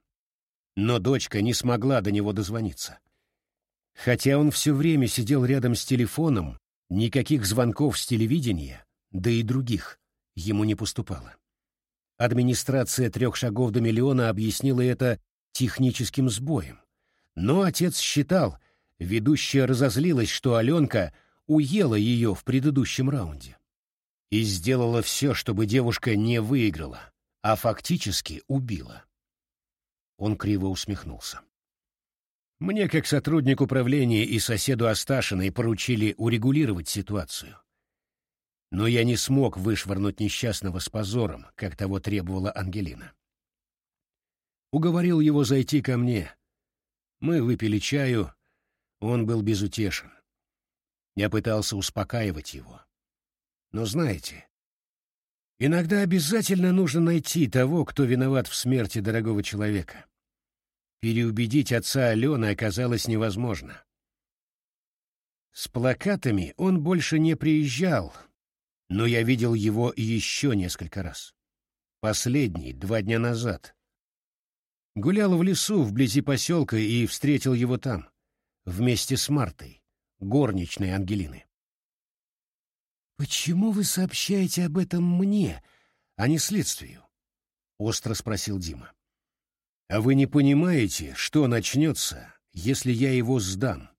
Но дочка не смогла до него дозвониться. Хотя он все время сидел рядом с телефоном, никаких звонков с телевидения, да и других, ему не поступало. Администрация трех шагов до миллиона объяснила это техническим сбоем. Но отец считал, ведущая разозлилась, что Аленка уела ее в предыдущем раунде. И сделала все, чтобы девушка не выиграла, а фактически убила. Он криво усмехнулся. Мне, как сотрудник управления и соседу Асташиной, поручили урегулировать ситуацию. Но я не смог вышвырнуть несчастного с позором, как того требовала Ангелина. Уговорил его зайти ко мне. Мы выпили чаю, он был безутешен. Я пытался успокаивать его. Но знаете, иногда обязательно нужно найти того, кто виноват в смерти дорогого человека. Переубедить отца Алены оказалось невозможно. С плакатами он больше не приезжал, но я видел его еще несколько раз. Последний, два дня назад. Гулял в лесу вблизи поселка и встретил его там, вместе с Мартой, горничной Ангелины. «Почему вы сообщаете об этом мне, а не следствию?» — остро спросил Дима. «А вы не понимаете, что начнется, если я его сдам?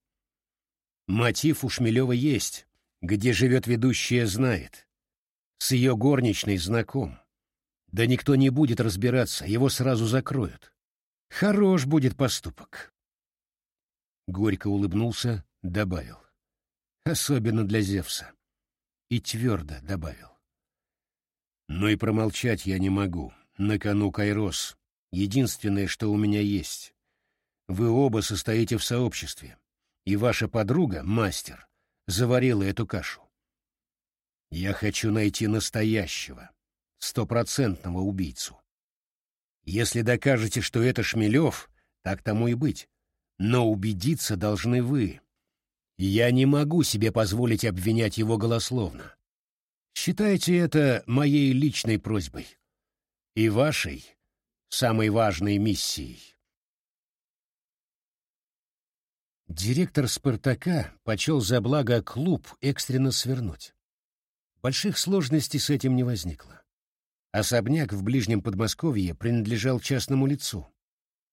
Мотив у Шмелева есть, где живет ведущая знает. С ее горничной знаком. Да никто не будет разбираться, его сразу закроют. Хорош будет поступок. Горько улыбнулся, добавил. Особенно для Зевса. И твердо добавил. Но и промолчать я не могу. На кону Кайрос. Единственное, что у меня есть. Вы оба состоите в сообществе. И ваша подруга, мастер, заварила эту кашу. Я хочу найти настоящего, стопроцентного убийцу. Если докажете, что это Шмелев, так тому и быть. Но убедиться должны вы. Я не могу себе позволить обвинять его голословно. Считайте это моей личной просьбой. И вашей, самой важной миссией. Директор «Спартака» почел за благо клуб экстренно свернуть. Больших сложностей с этим не возникло. Особняк в ближнем Подмосковье принадлежал частному лицу.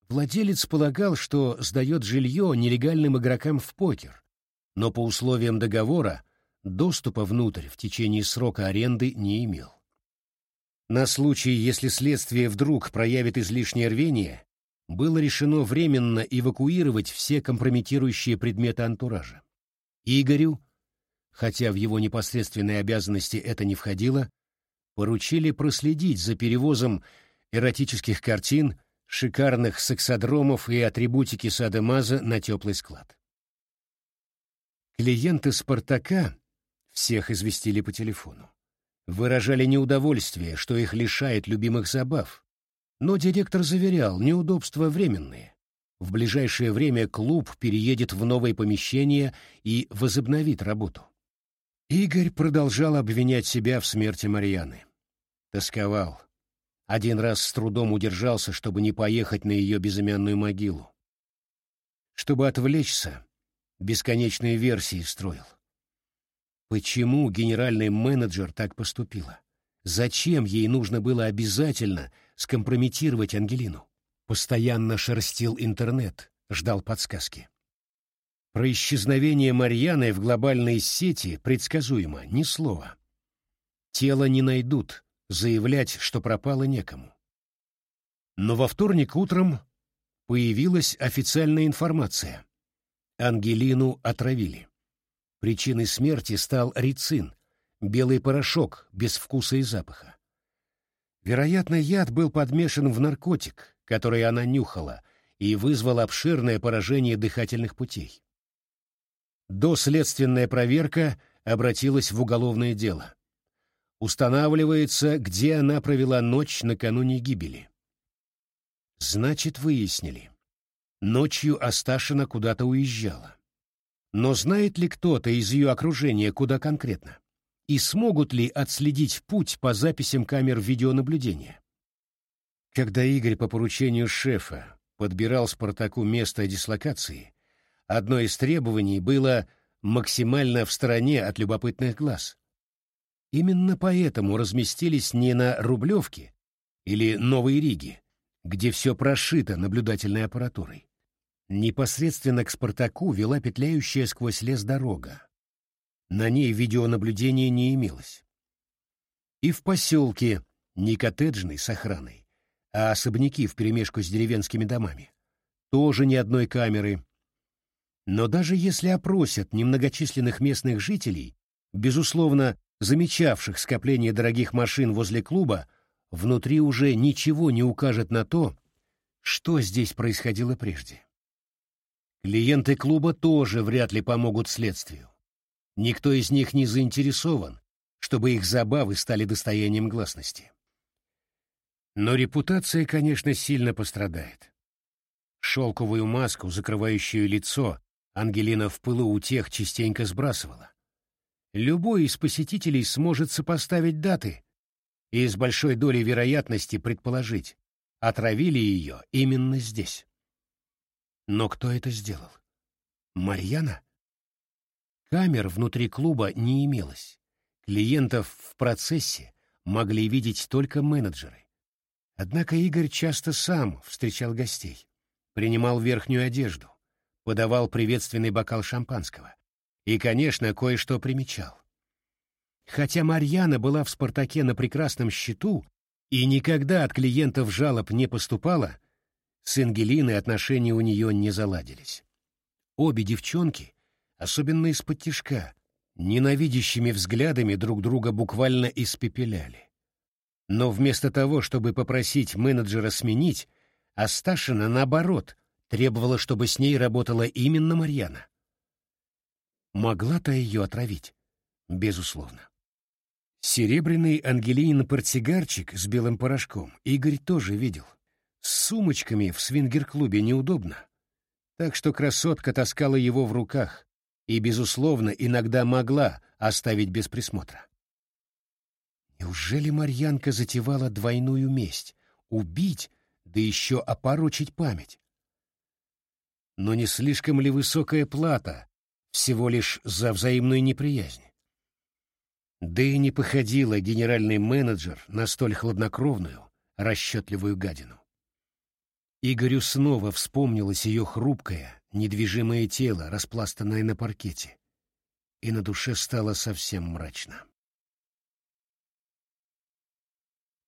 Владелец полагал, что сдает жилье нелегальным игрокам в покер, но по условиям договора доступа внутрь в течение срока аренды не имел. На случай, если следствие вдруг проявит излишнее рвение, было решено временно эвакуировать все компрометирующие предметы антуража. Игорю, хотя в его непосредственные обязанности это не входило, поручили проследить за перевозом эротических картин, шикарных сексодромов и атрибутики садомаза на теплый склад. Клиенты «Спартака» всех известили по телефону. Выражали неудовольствие, что их лишает любимых забав, но директор заверял, неудобства временные. В ближайшее время клуб переедет в новое помещение и возобновит работу. Игорь продолжал обвинять себя в смерти Марьяны. Тосковал. Один раз с трудом удержался, чтобы не поехать на ее безымянную могилу. Чтобы отвлечься, бесконечные версии строил. Почему генеральный менеджер так поступила? Зачем ей нужно было обязательно скомпрометировать Ангелину? Постоянно шерстил интернет, ждал подсказки. Про исчезновение Марьяны в глобальной сети предсказуемо, ни слова. Тело не найдут, заявлять, что пропало некому. Но во вторник утром появилась официальная информация. Ангелину отравили. Причиной смерти стал рицин, белый порошок без вкуса и запаха. Вероятно, яд был подмешан в наркотик, который она нюхала, и вызвал обширное поражение дыхательных путей. Доследственная проверка обратилась в уголовное дело. Устанавливается, где она провела ночь накануне гибели. Значит, выяснили. Ночью Асташина куда-то уезжала. Но знает ли кто-то из ее окружения, куда конкретно? И смогут ли отследить путь по записям камер видеонаблюдения? Когда Игорь по поручению шефа подбирал Спартаку место дислокации, Одно из требований было максимально в стороне от любопытных глаз. Именно поэтому разместились не на Рублевке или Новой Риге, где все прошито наблюдательной аппаратурой. Непосредственно к Спартаку вела петляющая сквозь лес дорога. На ней видеонаблюдения не имелось. И в поселке не коттеджный с охраной, а особняки вперемешку с деревенскими домами. Тоже ни одной камеры, но даже если опросят немногочисленных местных жителей, безусловно, замечавших скопление дорогих машин возле клуба, внутри уже ничего не укажет на то, что здесь происходило прежде. Клиенты клуба тоже вряд ли помогут следствию. Никто из них не заинтересован, чтобы их забавы стали достоянием гласности. Но репутация, конечно, сильно пострадает. Шелковую маску, закрывающую лицо, Ангелина в пылу у тех частенько сбрасывала. Любой из посетителей сможет сопоставить даты и с большой долей вероятности предположить, отравили ее именно здесь. Но кто это сделал? Марьяна? Камер внутри клуба не имелось. Клиентов в процессе могли видеть только менеджеры. Однако Игорь часто сам встречал гостей, принимал верхнюю одежду, подавал приветственный бокал шампанского и, конечно, кое-что примечал. Хотя Марьяна была в «Спартаке» на прекрасном счету и никогда от клиентов жалоб не поступала, с Ангелиной отношения у нее не заладились. Обе девчонки, особенно из-под тишка, ненавидящими взглядами друг друга буквально испепеляли. Но вместо того, чтобы попросить менеджера сменить, Асташина, наоборот, требовала, чтобы с ней работала именно Марьяна. Могла-то ее отравить? Безусловно. Серебряный Ангелинин портсигарчик с белым порошком Игорь тоже видел. С сумочками в свингер-клубе неудобно. Так что красотка таскала его в руках и, безусловно, иногда могла оставить без присмотра. Неужели Марьянка затевала двойную месть — убить, да еще опорочить память? Но не слишком ли высокая плата всего лишь за взаимную неприязнь? Да и не походила генеральный менеджер на столь хладнокровную, расчетливую гадину. Игорю снова вспомнилось ее хрупкое, недвижимое тело, распластанное на паркете, и на душе стало совсем мрачно.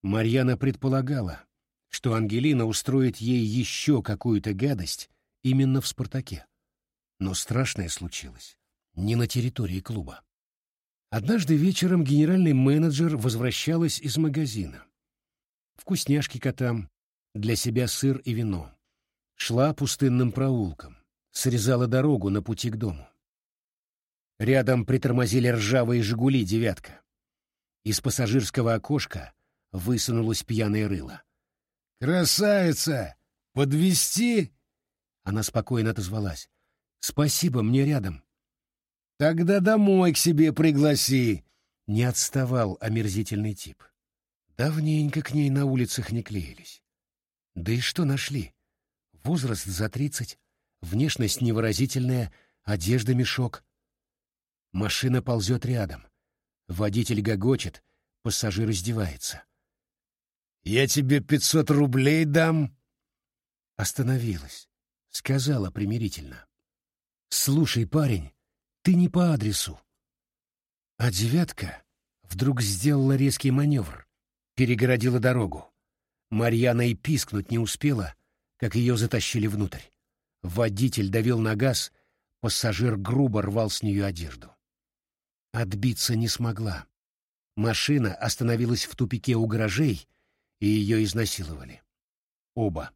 Марьяна предполагала, что Ангелина устроит ей еще какую-то гадость именно в «Спартаке». Но страшное случилось не на территории клуба. Однажды вечером генеральный менеджер возвращалась из магазина. Вкусняшки котам, для себя сыр и вино. Шла пустынным проулком, срезала дорогу на пути к дому. Рядом притормозили ржавые «Жигули» «девятка». Из пассажирского окошка высунулась пьяное рыло. «Красавица! Подвести? Она спокойно отозвалась. «Спасибо, мне рядом». Тогда домой к себе пригласи. Не отставал омерзительный тип. Давненько к ней на улицах не клеились. Да и что нашли? Возраст за тридцать, внешность невыразительная, одежда мешок. Машина ползет рядом. Водитель гогочет, пассажир издевается. «Я тебе пятьсот рублей дам!» Остановилась, сказала примирительно. «Слушай, парень, ты не по адресу. А девятка вдруг сделала резкий маневр, перегородила дорогу. Марьяна и пискнуть не успела, как ее затащили внутрь. Водитель давил на газ, пассажир грубо рвал с нее одежду. Отбиться не смогла. Машина остановилась в тупике у гаражей, и ее изнасиловали. Оба.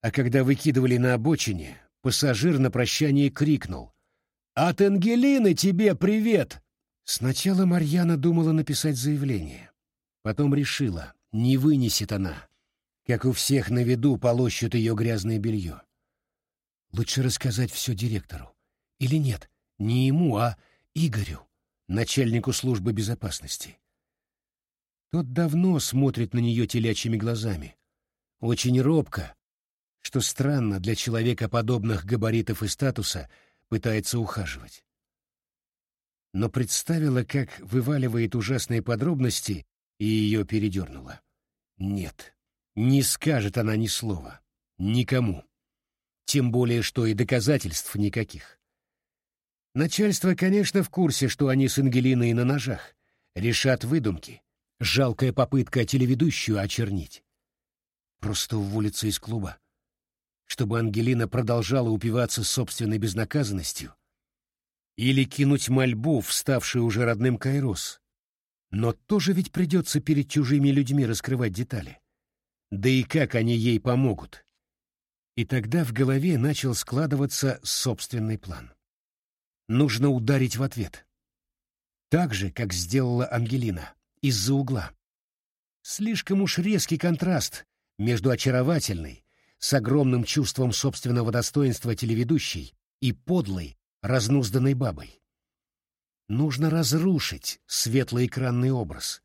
А когда выкидывали на обочине, пассажир на прощание крикнул «От Ангелины тебе привет!» Сначала Марьяна думала написать заявление. Потом решила, не вынесет она. Как у всех на виду полощут ее грязное белье. Лучше рассказать все директору. Или нет, не ему, а Игорю, начальнику службы безопасности. Тот давно смотрит на нее телячьими глазами. Очень робко, что странно для человека подобных габаритов и статуса — пытается ухаживать. Но представила, как вываливает ужасные подробности, и ее передернуло. Нет, не скажет она ни слова. Никому. Тем более, что и доказательств никаких. Начальство, конечно, в курсе, что они с Ангелиной на ножах. Решат выдумки. Жалкая попытка телеведущую очернить. Просто уволиться из клуба чтобы Ангелина продолжала упиваться собственной безнаказанностью, или кинуть мольбу, вставший уже родным Кайрос. Но тоже ведь придется перед чужими людьми раскрывать детали. Да и как они ей помогут? И тогда в голове начал складываться собственный план. Нужно ударить в ответ. Так же, как сделала Ангелина, из-за угла. Слишком уж резкий контраст между очаровательной, с огромным чувством собственного достоинства телеведущей и подлой, разнузданной бабой. Нужно разрушить светлоэкранный образ.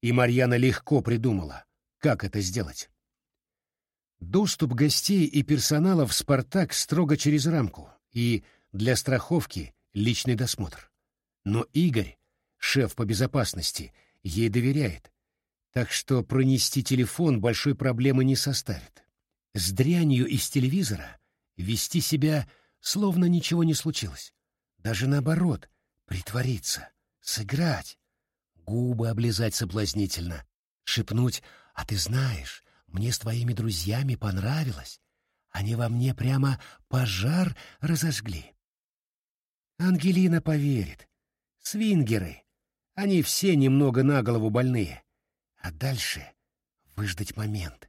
И Марьяна легко придумала, как это сделать. Доступ гостей и персонала в «Спартак» строго через рамку и, для страховки, личный досмотр. Но Игорь, шеф по безопасности, ей доверяет, так что пронести телефон большой проблемы не составит. С дрянью из телевизора вести себя, словно ничего не случилось. Даже наоборот, притвориться, сыграть, губы облизать соблазнительно, шепнуть «А ты знаешь, мне с твоими друзьями понравилось. Они во мне прямо пожар разожгли». Ангелина поверит. Свингеры. Они все немного на голову больные. А дальше выждать момент,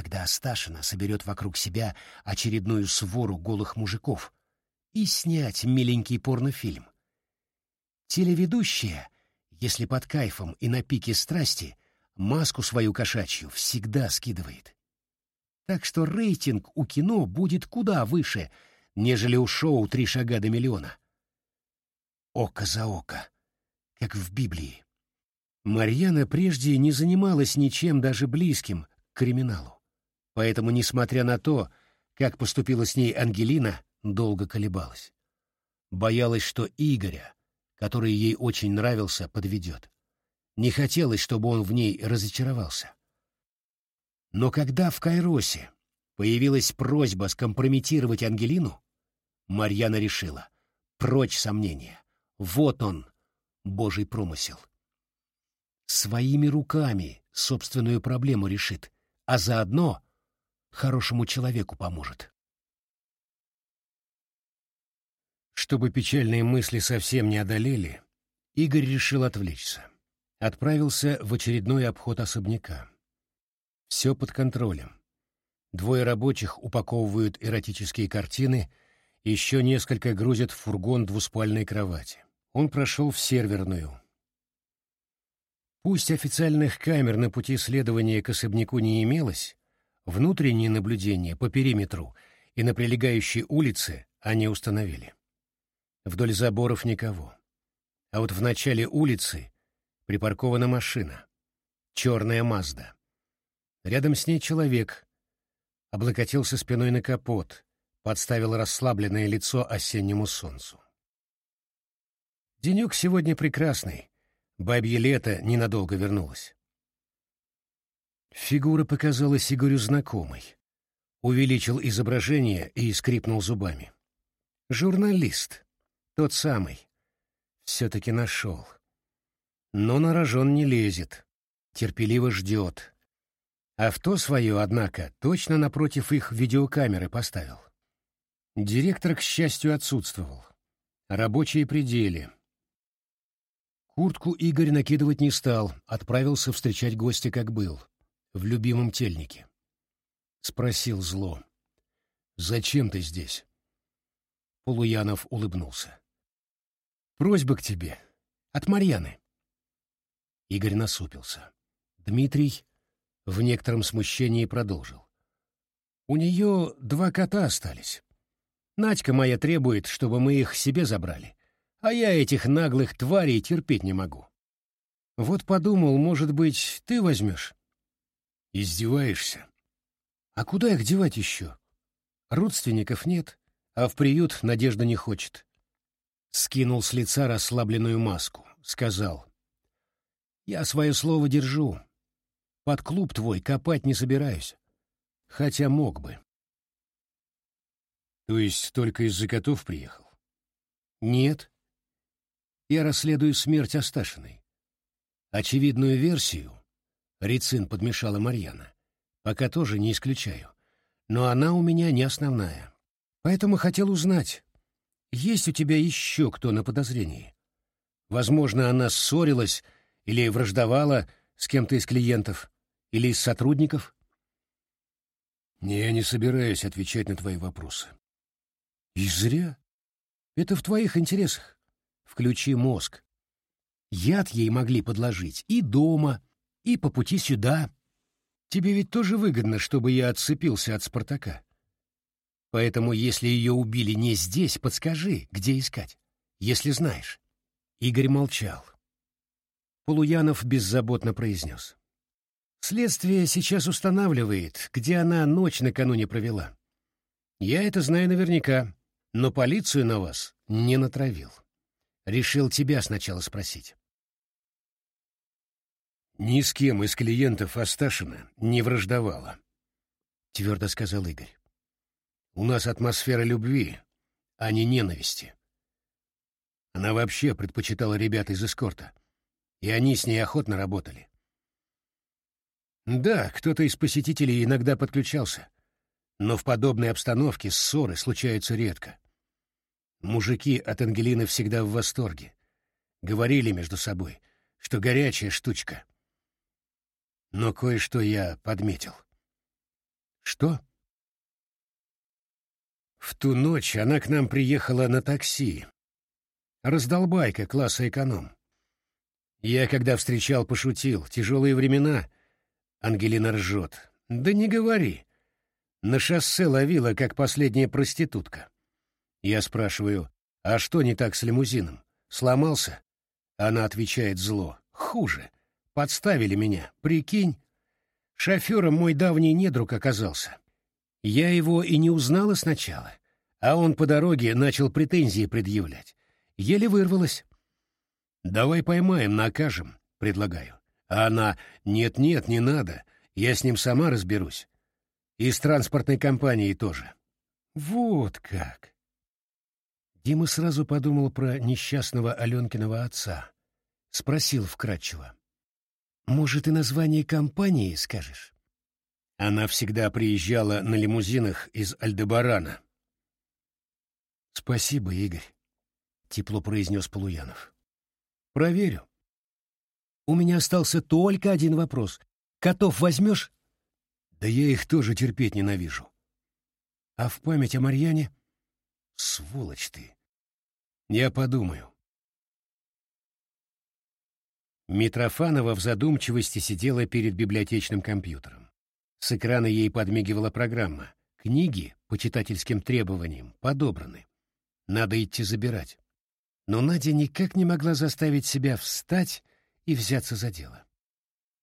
когда Асташина соберет вокруг себя очередную свору голых мужиков и снять миленький порнофильм. Телеведущая, если под кайфом и на пике страсти, маску свою кошачью всегда скидывает. Так что рейтинг у кино будет куда выше, нежели у шоу «Три шага до миллиона». Око за око, как в Библии. Марьяна прежде не занималась ничем даже близким к криминалу. Поэтому, несмотря на то, как поступила с ней Ангелина, долго колебалась. Боялась, что Игоря, который ей очень нравился, подведет. Не хотелось, чтобы он в ней разочаровался. Но когда в Кайросе появилась просьба скомпрометировать Ангелину, Марьяна решила, прочь сомнения, вот он, божий промысел. Своими руками собственную проблему решит, а заодно хорошему человеку поможет. Чтобы печальные мысли совсем не одолели, Игорь решил отвлечься. Отправился в очередной обход особняка. Все под контролем. Двое рабочих упаковывают эротические картины, еще несколько грузят в фургон двуспальной кровати. Он прошел в серверную. Пусть официальных камер на пути следования к особняку не имелось, внутреннее наблюдение по периметру и на прилегающей улице они установили. Вдоль заборов никого. А вот в начале улицы припаркована машина. Черная Мазда. Рядом с ней человек. Облокотился спиной на капот, подставил расслабленное лицо осеннему солнцу. Денек сегодня прекрасный. Бабье лето ненадолго вернулось. Фигура показалась Игорю знакомой. Увеличил изображение и скрипнул зубами. Журналист. Тот самый. Все-таки нашел. Но на рожон не лезет. Терпеливо ждет. Авто свое, однако, точно напротив их видеокамеры поставил. Директор, к счастью, отсутствовал. Рабочие пределы. Куртку Игорь накидывать не стал, отправился встречать гостя, как был, в любимом тельнике. Спросил зло. «Зачем ты здесь?» Полуянов улыбнулся. Просьба к тебе. От Марьяны. Игорь насупился. Дмитрий в некотором смущении продолжил. У нее два кота остались. Надька моя требует, чтобы мы их себе забрали. А я этих наглых тварей терпеть не могу. Вот подумал, может быть, ты возьмешь? Издеваешься? А куда их девать еще? Родственников нет, а в приют Надежда не хочет. Скинул с лица расслабленную маску. Сказал. «Я свое слово держу. Под клуб твой копать не собираюсь. Хотя мог бы». «То есть только из-за котов приехал?» «Нет. Я расследую смерть Асташиной. Очевидную версию, Рицин подмешала Марьяна, пока тоже не исключаю, но она у меня не основная. Поэтому хотел узнать, есть у тебя еще кто на подозрении? Возможно, она ссорилась или враждовала с кем-то из клиентов или из сотрудников? Я не собираюсь отвечать на твои вопросы. И зря. Это в твоих интересах. Включи мозг. Яд ей могли подложить и дома, и по пути сюда. Тебе ведь тоже выгодно, чтобы я отцепился от Спартака. Поэтому, если ее убили не здесь, подскажи, где искать, если знаешь. Игорь молчал. Полуянов беззаботно произнес. Следствие сейчас устанавливает, где она ночь накануне провела. Я это знаю наверняка, но полицию на вас не натравил. Решил тебя сначала спросить. «Ни с кем из клиентов Асташина не враждовала», — твердо сказал Игорь. «У нас атмосфера любви, а не ненависти. Она вообще предпочитала ребят из эскорта, и они с ней охотно работали. Да, кто-то из посетителей иногда подключался, но в подобной обстановке ссоры случаются редко. Мужики от Ангелины всегда в восторге. Говорили между собой, что горячая штучка. Но кое-что я подметил. Что? В ту ночь она к нам приехала на такси. Раздолбайка класса эконом. Я, когда встречал, пошутил. Тяжелые времена. Ангелина ржет. Да не говори. На шоссе ловила, как последняя проститутка. Я спрашиваю, а что не так с лимузином? Сломался? Она отвечает зло. Хуже. Подставили меня. Прикинь. Шофером мой давний недруг оказался. Я его и не узнала сначала, а он по дороге начал претензии предъявлять. Еле вырвалась. «Давай поймаем, накажем», — предлагаю. А она «Нет-нет, не надо, я с ним сама разберусь. И с транспортной компанией тоже. Вот как. Дима сразу подумал про несчастного Аленкиного отца. Спросил вкратчиво. Может, и название компании скажешь? Она всегда приезжала на лимузинах из Альдебарана. Спасибо, Игорь, тепло произнес Полуянов. Проверю. У меня остался только один вопрос. Котов возьмешь? Да я их тоже терпеть ненавижу. А в память о Марьяне? Сволочь ты. Я подумаю. Митрофанова в задумчивости сидела перед библиотечным компьютером. С экрана ей подмигивала программа. Книги по читательским требованиям подобраны. Надо идти забирать. Но Надя никак не могла заставить себя встать и взяться за дело.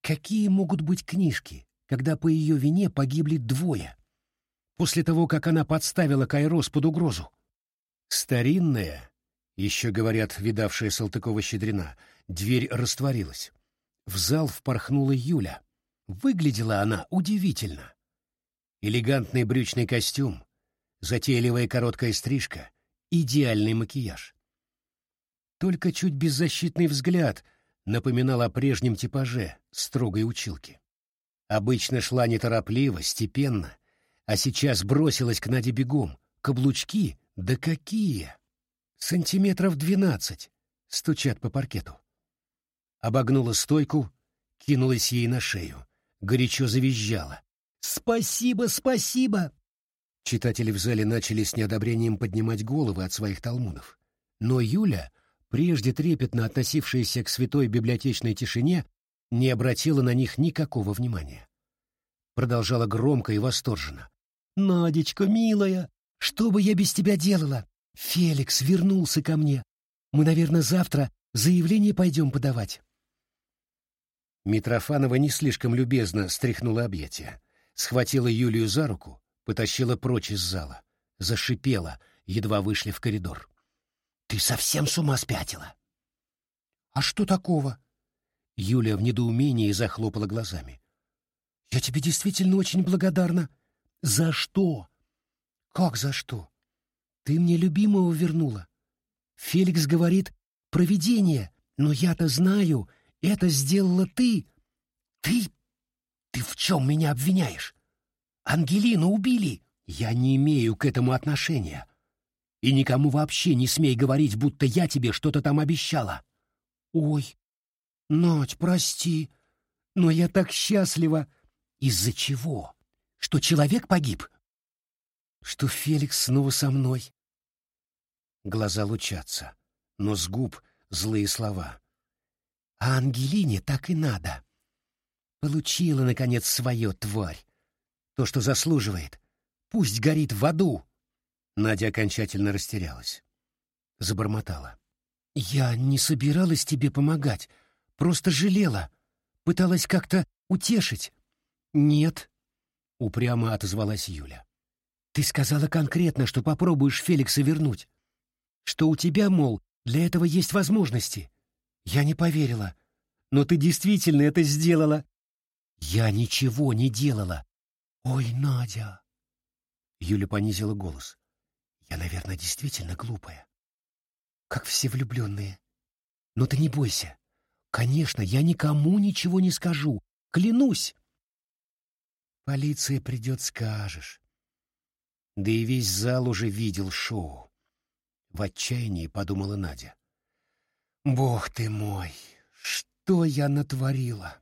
Какие могут быть книжки, когда по ее вине погибли двое, после того, как она подставила Кайрос под угрозу. Старинная, еще говорят, видавшая Салтыкова-Щедрина, дверь растворилась. В зал впорхнула Юля. Выглядела она удивительно. Элегантный брючный костюм, затейливая короткая стрижка, идеальный макияж. Только чуть беззащитный взгляд напоминал о прежнем типаже строгой училки. Обычно шла неторопливо, степенно, а сейчас бросилась к Наде бегом. Каблучки? Да какие! Сантиметров двенадцать стучат по паркету. Обогнула стойку, кинулась ей на шею. Горячо завизжала. «Спасибо, спасибо!» Читатели в зале начали с неодобрением поднимать головы от своих талмудов. Но Юля, прежде трепетно относившаяся к святой библиотечной тишине, не обратила на них никакого внимания. Продолжала громко и восторженно. «Надечка, милая, что бы я без тебя делала? Феликс вернулся ко мне. Мы, наверное, завтра заявление пойдем подавать». Митрофанова не слишком любезно стряхнула объятия, схватила Юлию за руку, потащила прочь из зала, зашипела, едва вышли в коридор. «Ты совсем с ума спятила?» «А что такого?» Юлия в недоумении захлопала глазами. «Я тебе действительно очень благодарна. За что?» «Как за что? Ты мне любимого вернула. Феликс говорит, провидение, но я-то знаю, это сделала ты. Ты... Ты в чем меня обвиняешь? Ангелину убили. Я не имею к этому отношения. И никому вообще не смей говорить, будто я тебе что-то там обещала. Ой, Надь, прости, но я так счастлива. Из-за чего? Что человек погиб? Что Феликс снова со мной? Глаза лучатся, но с губ злые слова. А Ангелине так и надо. Получила, наконец, свое, тварь. То, что заслуживает. Пусть горит в аду. Надя окончательно растерялась. Забормотала. Я не собиралась тебе помогать. Просто жалела. Пыталась как-то утешить. Нет. Упрямо отозвалась Юля. Ты сказала конкретно, что попробуешь Феликса вернуть. Что у тебя, мол, для этого есть возможности. Я не поверила. Но ты действительно это сделала. Я ничего не делала. Ой, Надя. Юля понизила голос. Я, наверное, действительно глупая. Как все влюбленные. Но ты не бойся. Конечно, я никому ничего не скажу. Клянусь. Полиция придет, скажешь. Да и весь зал уже видел шоу. В отчаянии подумала Надя. Бог ты мой, что я натворила?